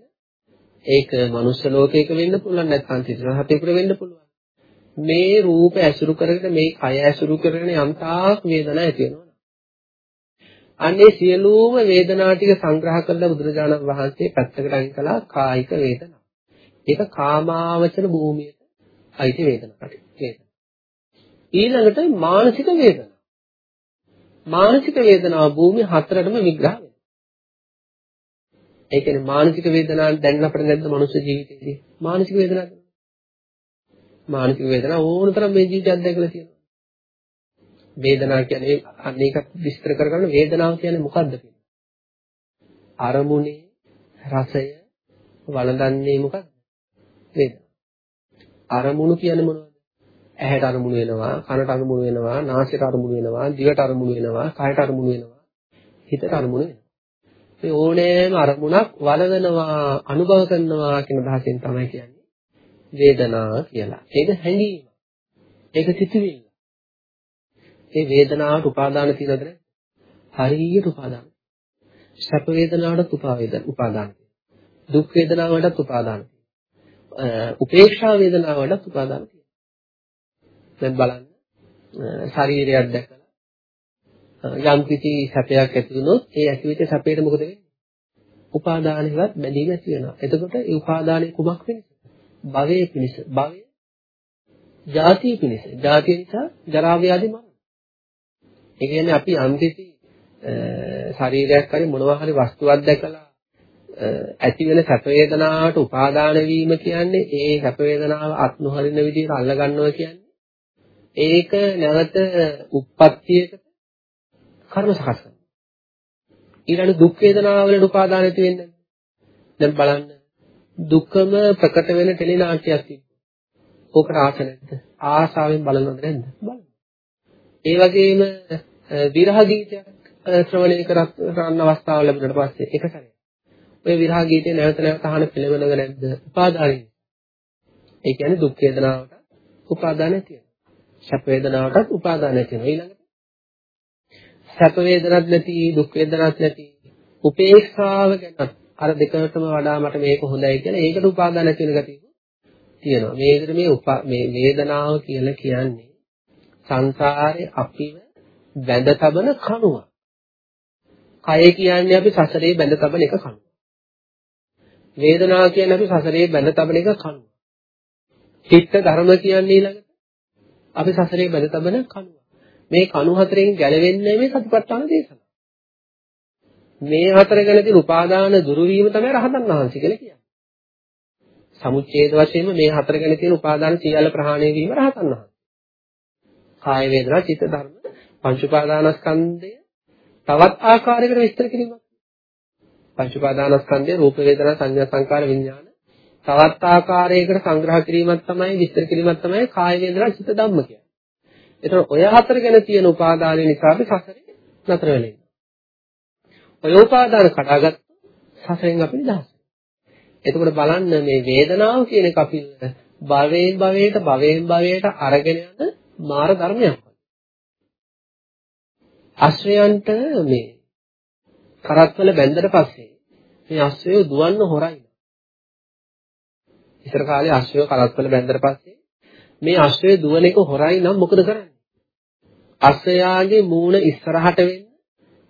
ඒක මනුස්ස ලෝකයක වෙන්න පුළුවන් නැත්නම් තිරසහතේකට වෙන්න පුළුවන්. මේ රූප ඇසුරු කරගෙන මේ කය ඇසුරු කරගෙන යම්තාක් වේදනා ඇති වෙනවා. අනේ සියලුම වේදනා ටික සංග්‍රහ කරලා බුදුරජාණන් වහන්සේ පැත්තකට අයින් කළා කායික වේදනා. ඒක කාමාවචර භූමියට අයිති වේදනාවක්. වේදනා. ඊළඟට මානසික වේදනා. මානසික වේදනාව භූමිය හතරටම විග්‍රහ වෙනවා. ඒ කියන්නේ මානසික වේදනාවක් දැන් අපිට නැද්ද මනුෂ්‍ය ජීවිතේදී? මානසික වේදනාවක්. මානසික වේදනාව ඕන තරම් මේ ජීවිතය අත්දැකලා තියෙනවා. වේදනාව කියන්නේ අන්න ඒක විස්තර කරගන්න වේදනාව කියන්නේ මොකද්ද කියන්නේ? අරමුණේ රසය වළඳන්නේ මොකද්ද? වේදනාව. අරමුණු කියන්නේ මොනවද? ඇහැට අරමුණු වෙනවා, කනට අරමුණු වෙනවා, නාසයට අරමුණු වෙනවා, දිවට අරමුණු වෙනවා, කයට අරමුණු වෙනවා, හිතට අරමුණු වෙනවා. මේ ඕනෑම අරමුණක් වළඳනවා, අනුභව කරනවා කියන අදහසෙන් තමයි කියන්නේ වේදනාව කියලා. ඒක හැඟීම. ඒක සිතුවිල්ල. ඒ වේදනාවට උපාදාන තියනද නැහැ? හරියට උපාදාන. සැප වේදනාවටත් උපාවේදන උපාදාන. දුක් වේදනාවටත් උපාදාන. උපේක්ෂා වේදනාවටත් උපාදාන දැන් බලන්න ශරීරයක් දැකලා යම් කිසි සැපයක් ඇති වුණොත් ඒ ඇතිවෙච්ච සැපේට මොකද වෙන්නේ? උපාදානෙවත් බැඳීම ඇති වෙනවා. එතකොට ඒ උපාදානෙ කුමක් වෙනසද? භවයේ පිණිස. භවය ජාතිය පිණිස. ජාතිය නිසා ජරා ව්‍යාධි මරණ. ඒ කියන්නේ අපි යම්කිසි ශරීරයක් හරි මොනවා හරි වස්තුවක් දැකලා ඇති වෙන සැප වේදනාවට උපාදාන වීම කියන්නේ ඒ සැප වේදනාව අත් නොහරින විදිහට අල්ල ගන්නවා කියන්නේ ඒක නැවත උප්පත්තියකට කර්ම සකස් කරනවා. ඊළඟ දුක් වේදනාවලට උපාදාන ඇති වෙන්නේ. දැන් බලන්න දුකම ප්‍රකට වෙන ටෙලි නාට්‍යයක් තිබ්බා. ඕකට ආස නැද්ද? ආසාවෙන් බලනවද නැද්ද? බලන්න. ඒ වගේම විරහ ගීතයක් ශ්‍රවණය කරන්න අවස්ථාව ලැබුණාට පස්සේ එක සැරයක්. ඔය විරහ ගීතේ නැවත නැවත අහන පිළිවෙලක නැද්ද? උපාදානයි. ඒ කියන්නේ දුක් වේදනාවට උපාදානය තියෙනවා. සැප වේදනාවටත් උපාදානය තියෙනවා. ඊළඟට සැප වේදනක් නැති, දුක් වේදනක් නැති, උපේක්ෂාව ගැන අර දෙකටම වඩා මට මේක හොඳයි කියලා ඒකට උපාදාන කියන ගතිය තියෙනවා. මේකට මේ මේ වේදනාව කියලා කියන්නේ සංසාරේ අපිව බැඳ තබන කණුව. කය කියන්නේ අපි සසරේ බැඳ තබන එක කණුව. වේදනාව කියන්නේ අපි සසරේ බැඳ තබන එක කණුව. චිත්ත ධර්ම කියන්නේ ඊළඟට අපි සසරේ බැඳ තබන කණුව. මේ කණු හතරෙන් ගැලවෙන්නේ මේ සතිපට්ඨාන දේශනාව. මේ හතර ගැන තියෙන උපාදාන දුරු වීම තමයි රහතන් වහන්සේ කියලා කියන්නේ. සමුච්ඡේද වශයෙන්ම මේ හතර ගැන තියෙන උපාදාන සියල්ල ප්‍රහාණය වීම රහතන් වහන්සේ. කාය වේදනා චිත්ත ධර්ම පංච උපාදානස්කන්ධය තවත් ආකාරයකට විස්තර කිරීමක්. පංච උපාදානස්කන්ධය රූප වේදනා සංඥා සංකාර විඥාන තවත් ආකාරයකට සංග්‍රහ කිරීමක් තමයි විස්තර කිරීමක් තමයි කාය වේදනා චිත්ත ධම්ම කියන්නේ. ඒතකොට ඔය හතර ගැන තියෙන උපාදානය නිසා අපි සසරේ නතර වෙලා ඉන්නවා. ඔය උපාදාන කඩාගත් සසරෙන් අපි නිදහස්. එතකොට බලන්න මේ වේදනාව කියන එක අපි භවයෙන් භවයට භවයෙන් භවයට අරගෙන යන මාර ධර්මයක්. අශ්‍රයන්ට මේ කරත්වල බැඳලා පස්සේ මේ අශ්‍රය දුවන්න හොරයි. ඉස්සර කාලේ අශ්‍රය කරත්වල බැඳලා පස්සේ මේ අශ්‍රය දුවන එක හොරයි නම් මොකද කරන්නේ? අස්සයාගේ මූණ ඉස්සරහට වෙන්න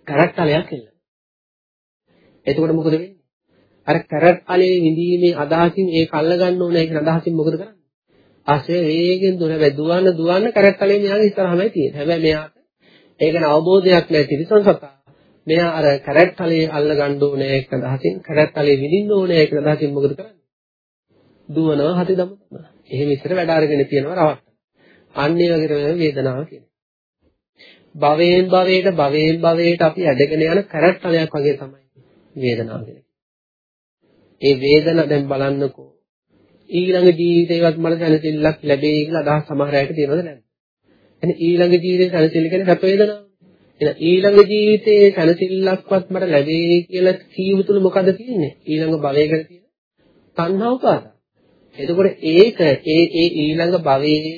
කැරට් තලයක් එල්ලනවා. එතකොට මොකද වෙන්නේ? අර කැරට් අලේ විඳීමේ අදහසින් ඒක අල්ල ගන්න ඕනේ කියන අදහසින් මොකද කරන්නේ? අස්සය වේගෙන් දුර වැදුවන දුවන කැරට් අලේ මෙයාගේ ඉස්සරහමයි තියෙන්නේ. හැබැයි මෙයාට ඒක ගැන අවබෝධයක් නැති තිරසන් සතා. මෙයා අර කැරට් අලේ අල්ල ගන්න ඕනේ කියන අදහසින් කැරට් අලේ විඳින්න ඕනේ කියන අදහසින් මොකද කරන්නේ? දුවනවා හති දම. එහෙම ඉස්සර වැඩ අරගෙන තියෙනවා රවට්ට. අන්න ඒ වගේ තමයි වේදනාව කියන්නේ. භවයෙන් භවයට භවයෙන් භවයට අපි ඇදගෙන යන කැරට් අලයක් වගේ තමයි වේදනාව කියන්නේ. ඒ වේදන දැන් බලන්නකෝ ඊළඟ ජීවිතේවත් මට දැනසිල්ලක් ලැබෙයි කියලා අදහස් සමහර අයට තියෙනවද නැද්ද? එහෙනම් ඊළඟ ජීවිතේ දැනසිල්ල කියන්නේ සැප වේදනාව. එහෙනම් ඊළඟ ජීවිතේ දැනසිල්ලක්වත් මට ලැබෙයි කියලා කීව තුල මොකද තියෙන්නේ? ඊළඟ භවයකට තියෙන තණ්හා උපාදාන. එතකොට ඒක ඒ ඒ ඊළඟ භවයේ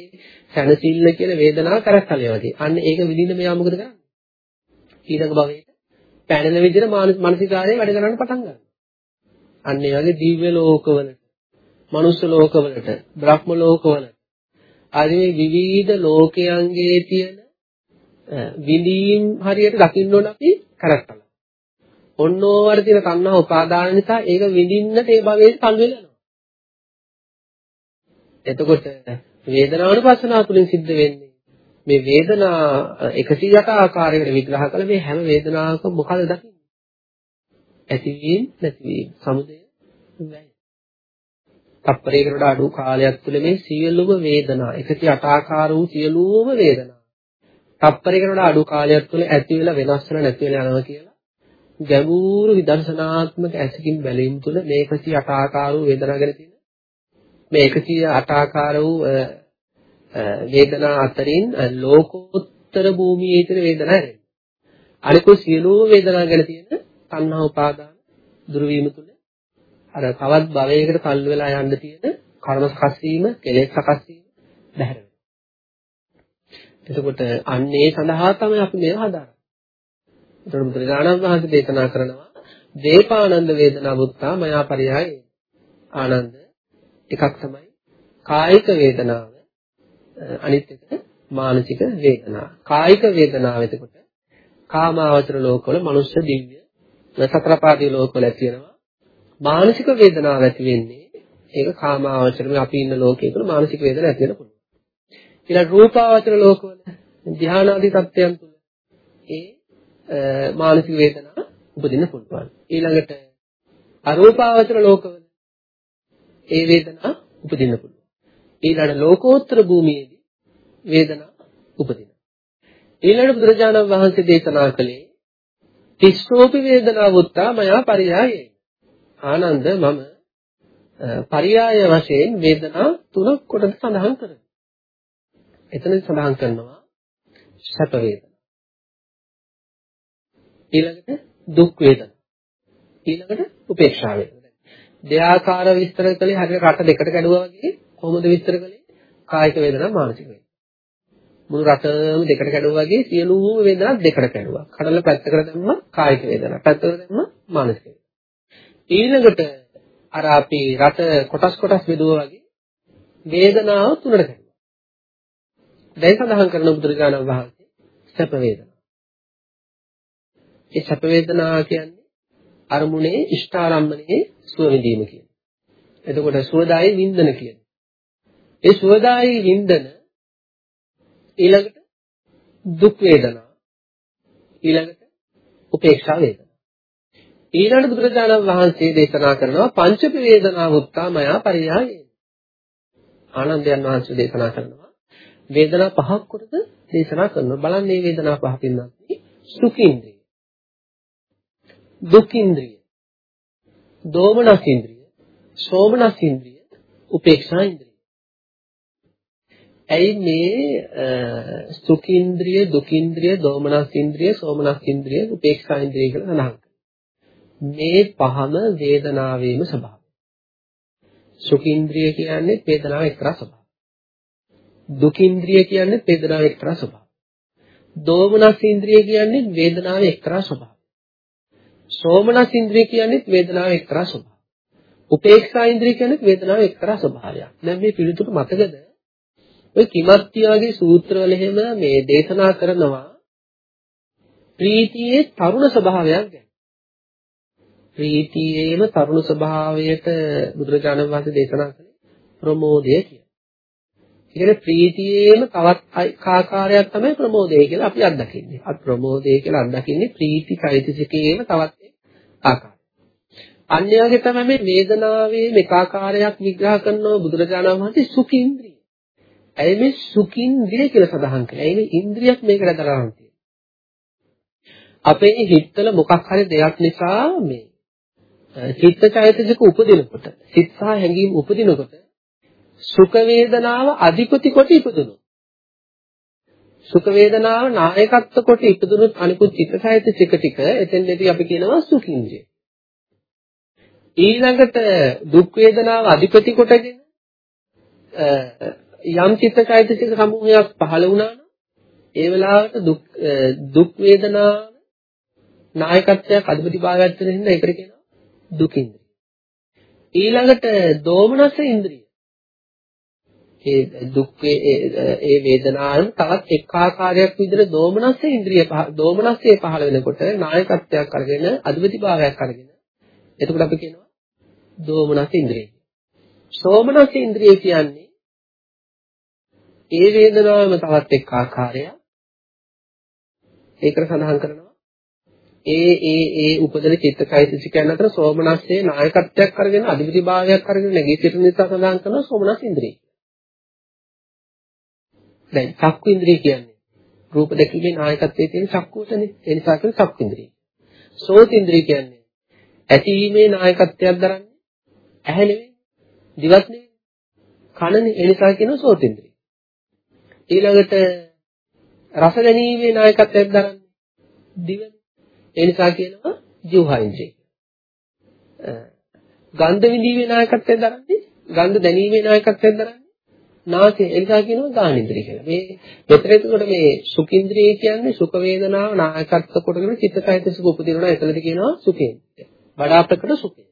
සැනසෙල්ල කියන වේදනාව කරක්කලිය වගේ. අන්න ඒක විඳින්න මෙයා මොකද කරන්නේ? ඊළඟ භවයේ පැනන විදිහට මානසිකාරයේ වැඩ කරන්න පටන් ගන්නවා. අන්න ඒ වගේ දිව්‍ය ලෝකවලට, මනුස්ස ලෝකවලට, බ්‍රහ්ම ලෝකවලට ආදී විවිධ ලෝකයන්ගේ තියෙන විඳීම් හරියට දකින්න ඕන අපි කරක්කලා. ඔන්නෝවර තියෙන තණ්හා උපාදාන නිසා ඒක විඳින්නට ඒ භවයේ තල් වෙලා යනවා. එතකොට වේදනානුපස්සනාව තුළින් සිද්ධ වෙන්නේ මේ වේදනා 108 ආකාරයකට විග්‍රහ කළ මේ හැම වේදනාවකම මොකද දකින්නේ? ඇතිවීම නැතිවීම සමුදය වැය. තප්පරයකට වඩා අඩු කාලයක් තුළ මේ සියලුම වේදනා 108 ආකාර වූ සියලුම වේදනා තප්පරයකට වඩා අඩු කාලයක් තුළ ඇති වෙලා වෙනස් වෙලා නැති වෙලා යනවා කියලා ගැඹුරු විදර්ශනාත්මක ඇසකින් බැලීම තුළ මේ 108 ආකාර වූ වේදනා ගැන තියෙන මේ 108 ආකාර වූ වේදනා අතරින් ලෝකෝත්තර භූමියේ තියෙන වේදනා හැරෙනවා. අනිකෝ සියලුම වේදනා ගැන තියෙන තණ්හා උපාදාන දුරු වීම තුළ අර තවත් භවයකට තල්ලු වෙලා යන්න තියෙන කර්ම සකස් වීම, කෙලෙස් සකස් වීම බැහැර වෙනවා. එතකොට අන්නේ සඳහා තමයි අපි මේව හදාගන්නේ. එතකොට බුදුරජාණන් වහන්සේ දේශනා කරනවා දීපානන්ද වේදනා බුත්තා මයා පරිහාය ආනන්ද එකක් තමයි කායික වේදනාව අනිත් එක මානසික වේදනාව. කායික වේදනාව එතකොට කාමාවචර ලෝකවල මනුෂ්‍ය දිව්‍ය සතරපාදී ලෝකවල ඇති වෙනවා. මානසික වේදනාව ඇති වෙන්නේ ඒක කාමාවචර මේ අපි ඉන්න ලෝකයේ තුල මානසික වේදන ඇති වෙන පුළුවන්. ඊළඟ රූපාවචර ලෝකවල ධානාදී තත්ත්වයන් තුල ඒ මානසික වේදනා උපදින්න පුළුවන්. ඊළඟට අරූපාවචර ලෝකවල ඒ වේදනා උපදින්න පුළුවන්. ඊළඟ ලෝකෝත්තර භූමියේදී වේදනා උපදිනවා. ඊළඟ බුදුරජාණන් වහන්සේ දේශනා කළේ තිස්සෝපි වේදනා වුත්තා මයා පරියායේ. ආනන්ද මම පරියාය වශයෙන් වේදනා තුනක් කොට සඳහන් කරනවා. එතන සඳහන් කරනවා සැප වේදනා. ඊළඟට දුක් වේදනා. ඊළඟට උපේක්ෂා වේදනා. දෙආකාර විස්තර කළේ හරියට රට දෙකට කැඩුවා වගේ කොහොමද විස්තර කළේ? කායික වේදනා මානසික වේදනා. මුළු රටම දෙකට කැඩුවා වගේ සියලුම වේදනා දෙකට කැඩුවා. කඩල පැත්තකට දැම්මා කායික වේදනා. පැත්තකට දැම්මා මානසික වේදනා. ඊළඟට අර අපි රට කොටස් කොටස් බෙදුවා වගේ වේදනාව තුනට කැඩුවා. දැන් සඳහන් කරන බුදුරජාණන් වහන්සේ සැප වේදනා. ඒ සැප වේදනා කියන්නේ අරමුණේ ඉෂ්ඨාරම්මණයේ සුව විඳීම කියන්නේ. එතකොට සුවදායි වින්දන කියන්නේ. ඒ සුවදායි වින්දන ඊළඟට දුක් වේදනා ඊළඟට උපේක්ෂා වේදනා. ඊළඟට බුදුරජාණන් වහන්සේ දේශනා කරනවා පංච වේදනා උත්තා මයා පරියායේ ආනන්දයන් වහන්සේ දේශනා කරනවා වේදනා පහක් කොටද දේශනා කරනවා. බලන්න මේ වේදනා පහ පින්නත් සුඛින්ද්‍රිය. දුක්ඛින්ද්‍රිය. දෝමනසින්ද්‍රිය සෝමනසින්ද්‍රිය උපේක්ෂා ඉන්ද්‍රිය ඇයි මේ සුඛින්ද්‍රිය දුකින්ද්‍රිය දෝමනසින්ද්‍රිය සෝමනසින්ද්‍රිය උපේක්ෂා ඉන්ද්‍රිය කියලා සඳහන් මේ පහම වේදනාවේම ස්වභාවය සුඛින්ද්‍රිය කියන්නේ වේදනාව එක්තරා ස්වභාවය දුකින්ද්‍රිය කියන්නේ වේදනාව එක්තරා ස්වභාවය දෝමනසින්ද්‍රිය කියන්නේ වේදනාවේ එක්තරා ස්වභාවය සෝමනස් ඉන්ද්‍රිය කියන්නේ වේදනාවේ එක්තරා ස්වභාවය. උපේක්ෂා ඉන්ද්‍රිය කියන්නේ වේදනාවේ එක්තරා ස්වභාවයක්. දැන් මේ පිළිතුරු මතකද? ඔය කිමත්ති වගේ සූත්‍රවල එහෙම මේ දේශනා කරනවා ප්‍රීතියේ තරුණ ස්වභාවයක් ගැන. ප්‍රීතියේම තරුණ ස්වභාවයට බුදුරජාණන් වහන්සේ දේශනා කළේ ප්‍රමෝදය කියලා. ඒ ප්‍රීතියේම තවත් ආකාරයක් තමයි ප්‍රමෝදය කියලා අපි අත්දකින්නේ. අත් ප්‍රමෝදය කියලා අත්දකින්නේ ප්‍රීති චෛතසිකයේම තවත් ආකාරයක්. අන්‍යයන්ගේ තමයි මේ වේදනාවේ මේකාකාරයක් විග්‍රහ කරනවා බුදුරජාණන් වහන්සේ සුඛින්ද්‍රිය. ඇයි මේ සුඛින්ද්‍රිය කියලා සඳහන් කළේ? ඇයි මේ ඉන්ද්‍රියක් මේකට දරාගෙන තියෙන්නේ? අපේ හිතවල මොකක් හරි දෙයක් නිසා මේ චිත්තචෛතසික උපදිනකොට, සිත සහ හැඟීම් උපදිනකොට සුඛ වේදනාව අධිපති කොට ඉපදුණු. සුඛ වේදනාව නායකත්ව කොට ඉපදුණු අනිකුත් චිත්තචෛතසික ටික එතෙන්දී අපි කියනවා සුඛින්ද්‍රිය. ඊළඟට දුක් වේදනාව අධිපති කොටගෙන යම් චිත්තචෛතසික සමූහයක් පහළ වුණා නම් ඒ වෙලාවට දුක් දුක් වේදනා නායකත්වයක් අධිපති භාවයක් වෙන හින්දා ඒකට කියනවා දුකින්ද්‍රිය. ඊළඟට දෝමනස ඉන්ද්‍රිය. ඒ දුක් ඒ වේදනාවෙන් තවත් එක් ආකාරයක් විදිහට දෝමනස ඉන්ද්‍රිය දෝමනස්සේ පහළ වෙනකොට නායකත්වයක් අරගෙන අධිපති භාවයක් අරගෙන එතකොට අපි කියනවා දෝමනස් ඉන්ද්‍රිය. සෝමනස් ඉන්ද්‍රිය කියන්නේ ඒ වේදනාවම තවත් එක් ආකාරයක්. ඒකට සඳහන් කරනවා ඒ ඒ ඒ උපදල චිත්තකයිසිකයන් අතර සෝමනස්සේ නායකත්වයක් කරගෙන අධිපති භාවයක් කරගෙන නැගී සිටින නිසා සඳහන් කරනවා සෝමනස් ඉන්ද්‍රිය. දැන් චක්කු ඉන්ද්‍රිය කියන්නේ රූප දැකීමේ නායකත්වයේ තියෙන චක්කුවටනේ. ඒ නිසා කියන්නේ චක්කු ඉන්ද්‍රිය. සෝත ඉන්ද්‍රිය කියන්නේ ඇසීමේ නායකත්වයක් දරන්නේ ඇහැ නෙවෙයි. දිවත් නෙවෙයි. කනනේ. ඒ නිසා කියනවා සෝතේන්ද්‍රිය. ඊළඟට රස ගැනීමේ නායකත්වයක් දරන්නේ දිවනේ. ඒ නිසා කියනවා ජීවහායින්ද්‍රිය. ගන්ධ විඳීමේ නායකත්වයක් දරන්නේ ගන්ධ දැනීමේ නායකත්වයක් දරන්නේ නාසය. ඒ නිසා කියනවා ගානින්ද්‍රිය කියලා. මේ මෙතන එතකොට මේ සුඛින්ද්‍රිය කියන්නේ සුඛ වේදනාව නායකත්ව කොටගෙන චිත්තකයිතසික උපදිනවා. එතනදී කියනවා සුඛේන්ද්‍රිය. වඩා ප්‍රකට සුඛය.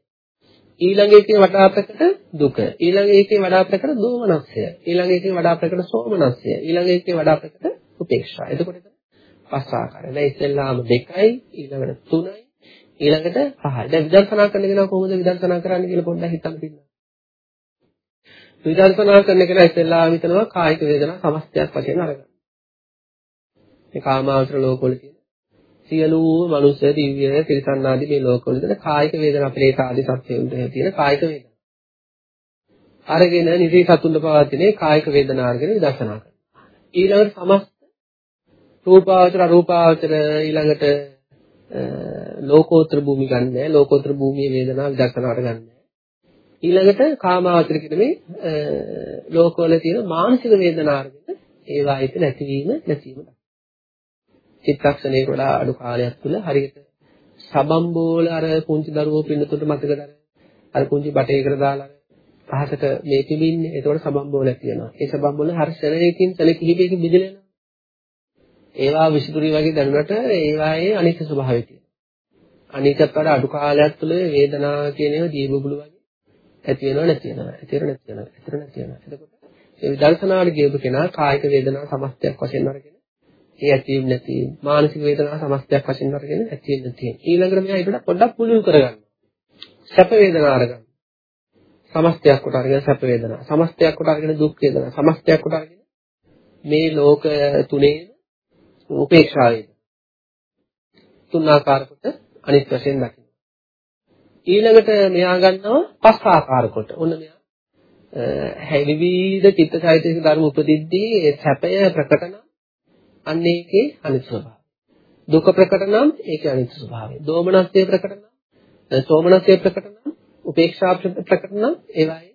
ඊළඟ එකේ වඩා ප්‍රකට දුක. ඊළඟ එකේ වඩා ප්‍රකට දෝමනස්සය. ඊළඟ එකේ වඩා ප්‍රකට සෝමනස්සය. ඊළඟ එකේ වඩා ප්‍රකට උපේක්ෂා. එතකොට එතන පස් ආකාරය. දැන් ඉස්සෙල්ලාම දෙකයි ඊළඟට තුනයි ඊළඟට පහයි. දැන් විදර්ශනා කරන කෙනා කොහොමද විදර්ශනා කරන්නේ කියලා පොඩ්ඩක් හිතන්න පින්න. විදර්ශනා කරන කෙනා ඉස්සෙල්ලාම හිතනවා කායික වේදනා සමස්තයක් වශයෙන් අරගන්න. මේ කාමාවචර ලෝකවල තියෙන සියලුම මනුෂ්‍ය දිව්‍ය තිරිසන් ආදී මේ ලෝකවල තියෙන කායික වේදනා ප්‍රේත ආදී සත්‍යයන්ට තියෙන කායික වේදනා. අරගෙන නිසි සතුන්ට පවතිනේ කායික වේදනා අරගෙන විදර්ශනා කරනවා. ඊළඟට සමස්ත රූපාවචර අරූපාවචර ඊළඟට ලෝකෝත්තර භූමි ගන්නෑ ලෝකෝත්තර භූමියේ වේදනා විදර්ශනාට ගන්නෑ. ඊළඟට කාමාවචර කියන මේ ලෝකවල තියෙන මානසික වේදනා අරගෙන ඒවා හිත නැතිවීම නැතිවීම චිත්තක්ෂණයකට වඩා අඩු කාලයක් තුල හරියට සබම්බෝල අර පුංචි දරුවෝ පින්නතුන්ට මතකද අර පුංචි බටේකට දාලා පහසට මේ තිබින්නේ ඒතකොට සබම්බෝලක් තියෙනවා. ඒ සබම්බෝල හරි සැලේකින් සැල කිහිපයකින් බෙදලා යනවා. ඒවා විසිතුරු වගේ දැනුණට ඒවායේ අනිත්‍ය ස්වභාවය තියෙනවා. අනිත්‍යත් වඩා අඩු කාලයක් තුල වේදනාව කියන ඒවා දීබුබුළු වගේ ඇති වෙනව නැති වෙනවා ඇති වෙනව නැති වෙනවා ඇති වෙනව නැති වෙනවා. එතකොට ඒ විදර්ශනාවට ගියපු කෙනා කායික වේදනා සමස්තයක් වශයෙන් අරගෙන ඒ ඇතිවීම නැතිවීම මානසික වේදනා සමස්තයක් වශයෙන් අරගෙන ඇතිවෙන්න තියෙන. ඊළඟට මෙයා ඊට පොඩ්ඩක් පුළුල් කරගන්න. සැප වේදනා අරගන්න. සමස්තයක් කොට අරගෙන සැප වේදනා. සමස්තයක් කොට අරගෙන දුක් වේදනා. සමස්තයක් කොට අරගෙන මේ ලෝක තුනේ උපේක්ෂා වේදනා. තුන් ආකාර කොට අනිත් වශයෙන් දකින්න. ඊළඟට මෙයා ගන්නවා පස් ආකාර කොට. ඔන්න මෙයා විවිධ චිත්තචෛතසික ධර්ම උපදිද්දී ඒ සැපය ප්‍රකටන අන්න ඒකේ අනිත් ස්වභාවය. දුක ප්‍රකට නම් ඒකේ අනිත් ස්වභාවය. දෝමනස්ය ප්‍රකට නම්, සෝමනස්ය ප්‍රකට නම්, උපේක්ෂා ප්‍රකට නම් ඒවායේ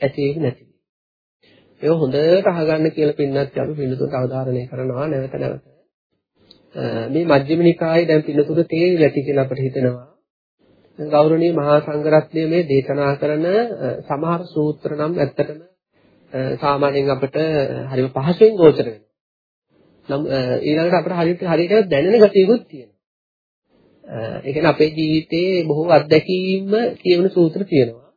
ඇති වෙන්නේ නැති. ඒක හොඳට අහගන්න කියලා පින්නත් අපි පින්නතුන්ට අවධාරණය කරනවා නැවත නැවත. මේ මජ්ක්‍ධිම නිකායේ දැන් පින්නතුන්ට තේරෙන්නේ නැති කියලා අපිට හිතෙනවා. ගෞරවනීය මහා සංඝරත්නය මේ දේශනා කරන සමහර සූත්‍ර නම් ඇත්තටම සාමාන්‍යයෙන් අපිට හරිම පහසුවෙන් ගෝචර වෙනවා. නම් ඊළඟට අපිට හරියට හරියට දැනෙන ගතියකුත් තියෙනවා. ඒ කියන්නේ අපේ ජීවිතයේ බොහෝ අත්දැකීම් කියවන සූත්‍ර තියෙනවා.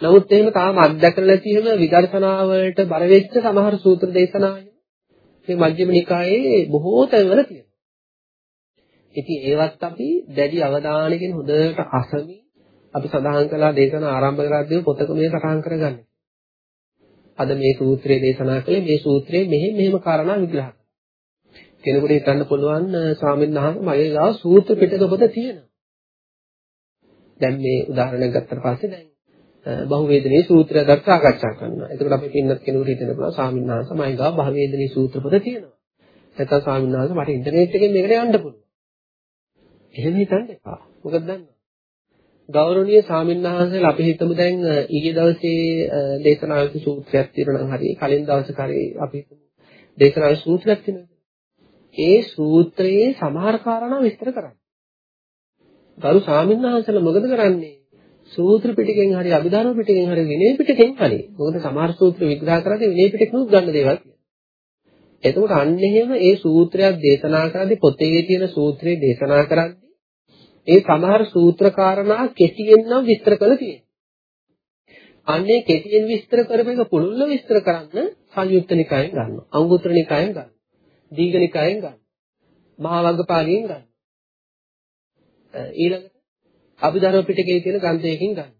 නමුත් එහෙම තාම අත්දැකලා නැති එහෙම විදර්ශනා වලට බර වෙච්ච සමහර සූත්‍ර දේශනා මේ මජ්ක්‍ධිම නිකායේ බොහෝ තැන්වල තියෙනවා. ඉතින් ඒවත් අපි දැඩි අවධානයකින් හොඳට අසමින් අපි සඳහන් කළා දේශනා ආරම්භ කරද්දී පොතක මේ සටහන් කරගන්න. අද මේ සූත්‍රයේ දේශනා කළේ මේ සූත්‍රයේ මෙහෙම මෙහෙම කාරණා විග්‍රහ කෙනෙකුට හිතන්න පුළුවන් ස්වාමීන් වහන්සේ මගේ ගාව සූත්‍ර පිටක පොත තියෙනවා. දැන් මේ උදාහරණයක් ගත්තට පස්සේ දැන් බහුවේදනී සූත්‍රය අදත් සාකච්ඡා කරනවා. එතකොට අපි පින්නත් කෙනෙකුට හිතෙන්න පුළුවන් ස්වාමීන් වහන්සේ මගේ ගාව බහුවේදනී සූත්‍ර පොත තියෙනවා. නැත්නම් ස්වාමීන් වහන්සේ මට ඉන්ටර්නෙට් එකෙන් මේකට යන්න පුළුවන්. එහෙම හිතන්න එපා. මොකද දන්නවද? ගෞරවනීය ස්වාමින්වහන්සේලා අපි හිතමු දැන් ඊයේ දවසේ දේශනාවේ සූත්‍රයක් තියෙනවා නම් හරි කලින් දවසක හරි අපි හිතමු දේශනාවේ සූත්‍රයක් තියෙනවා. ඒ සූත්‍රයේ සමහර කාරණා විස්තර කරන්නේ. ගරු ස්වාමින්වහන්සේලා මොකද කරන්නේ? සූත්‍ර පිටකෙන් හරි අභිධර්ම පිටකෙන් හරි විනය පිටකෙන් හරි. මොකද සමහර සූත්‍ර විග්‍රහ කරද්දී විනය පිටකෙනුත් ගන්න දේවල් එතකොට අන්න එහෙම ඒ සූත්‍රයක් දේශනා කරද්දී පොතේ තියෙන සූත්‍රය දේශනා කරද්දී ඒ සමහර සූත්‍ර කාරණා කෙටියෙන් නම් විස්තර කරලා තියෙනවා. අන්නේ කෙටියෙන් විස්තර කරපේක පුළුල්ව විස්තර කරන්න සංයුක්ත නිකායෙන් ගන්නවා. අංගුත්තර නිකායෙන් ගන්නවා. දීඝ නිකායෙන් ගන්නවා. මහා වග්ගපාලියෙන් ගන්නවා. ඊළඟට අභිධර්ම පිටකයේ තියෙන ග්‍රන්ථයකින් ගන්නවා.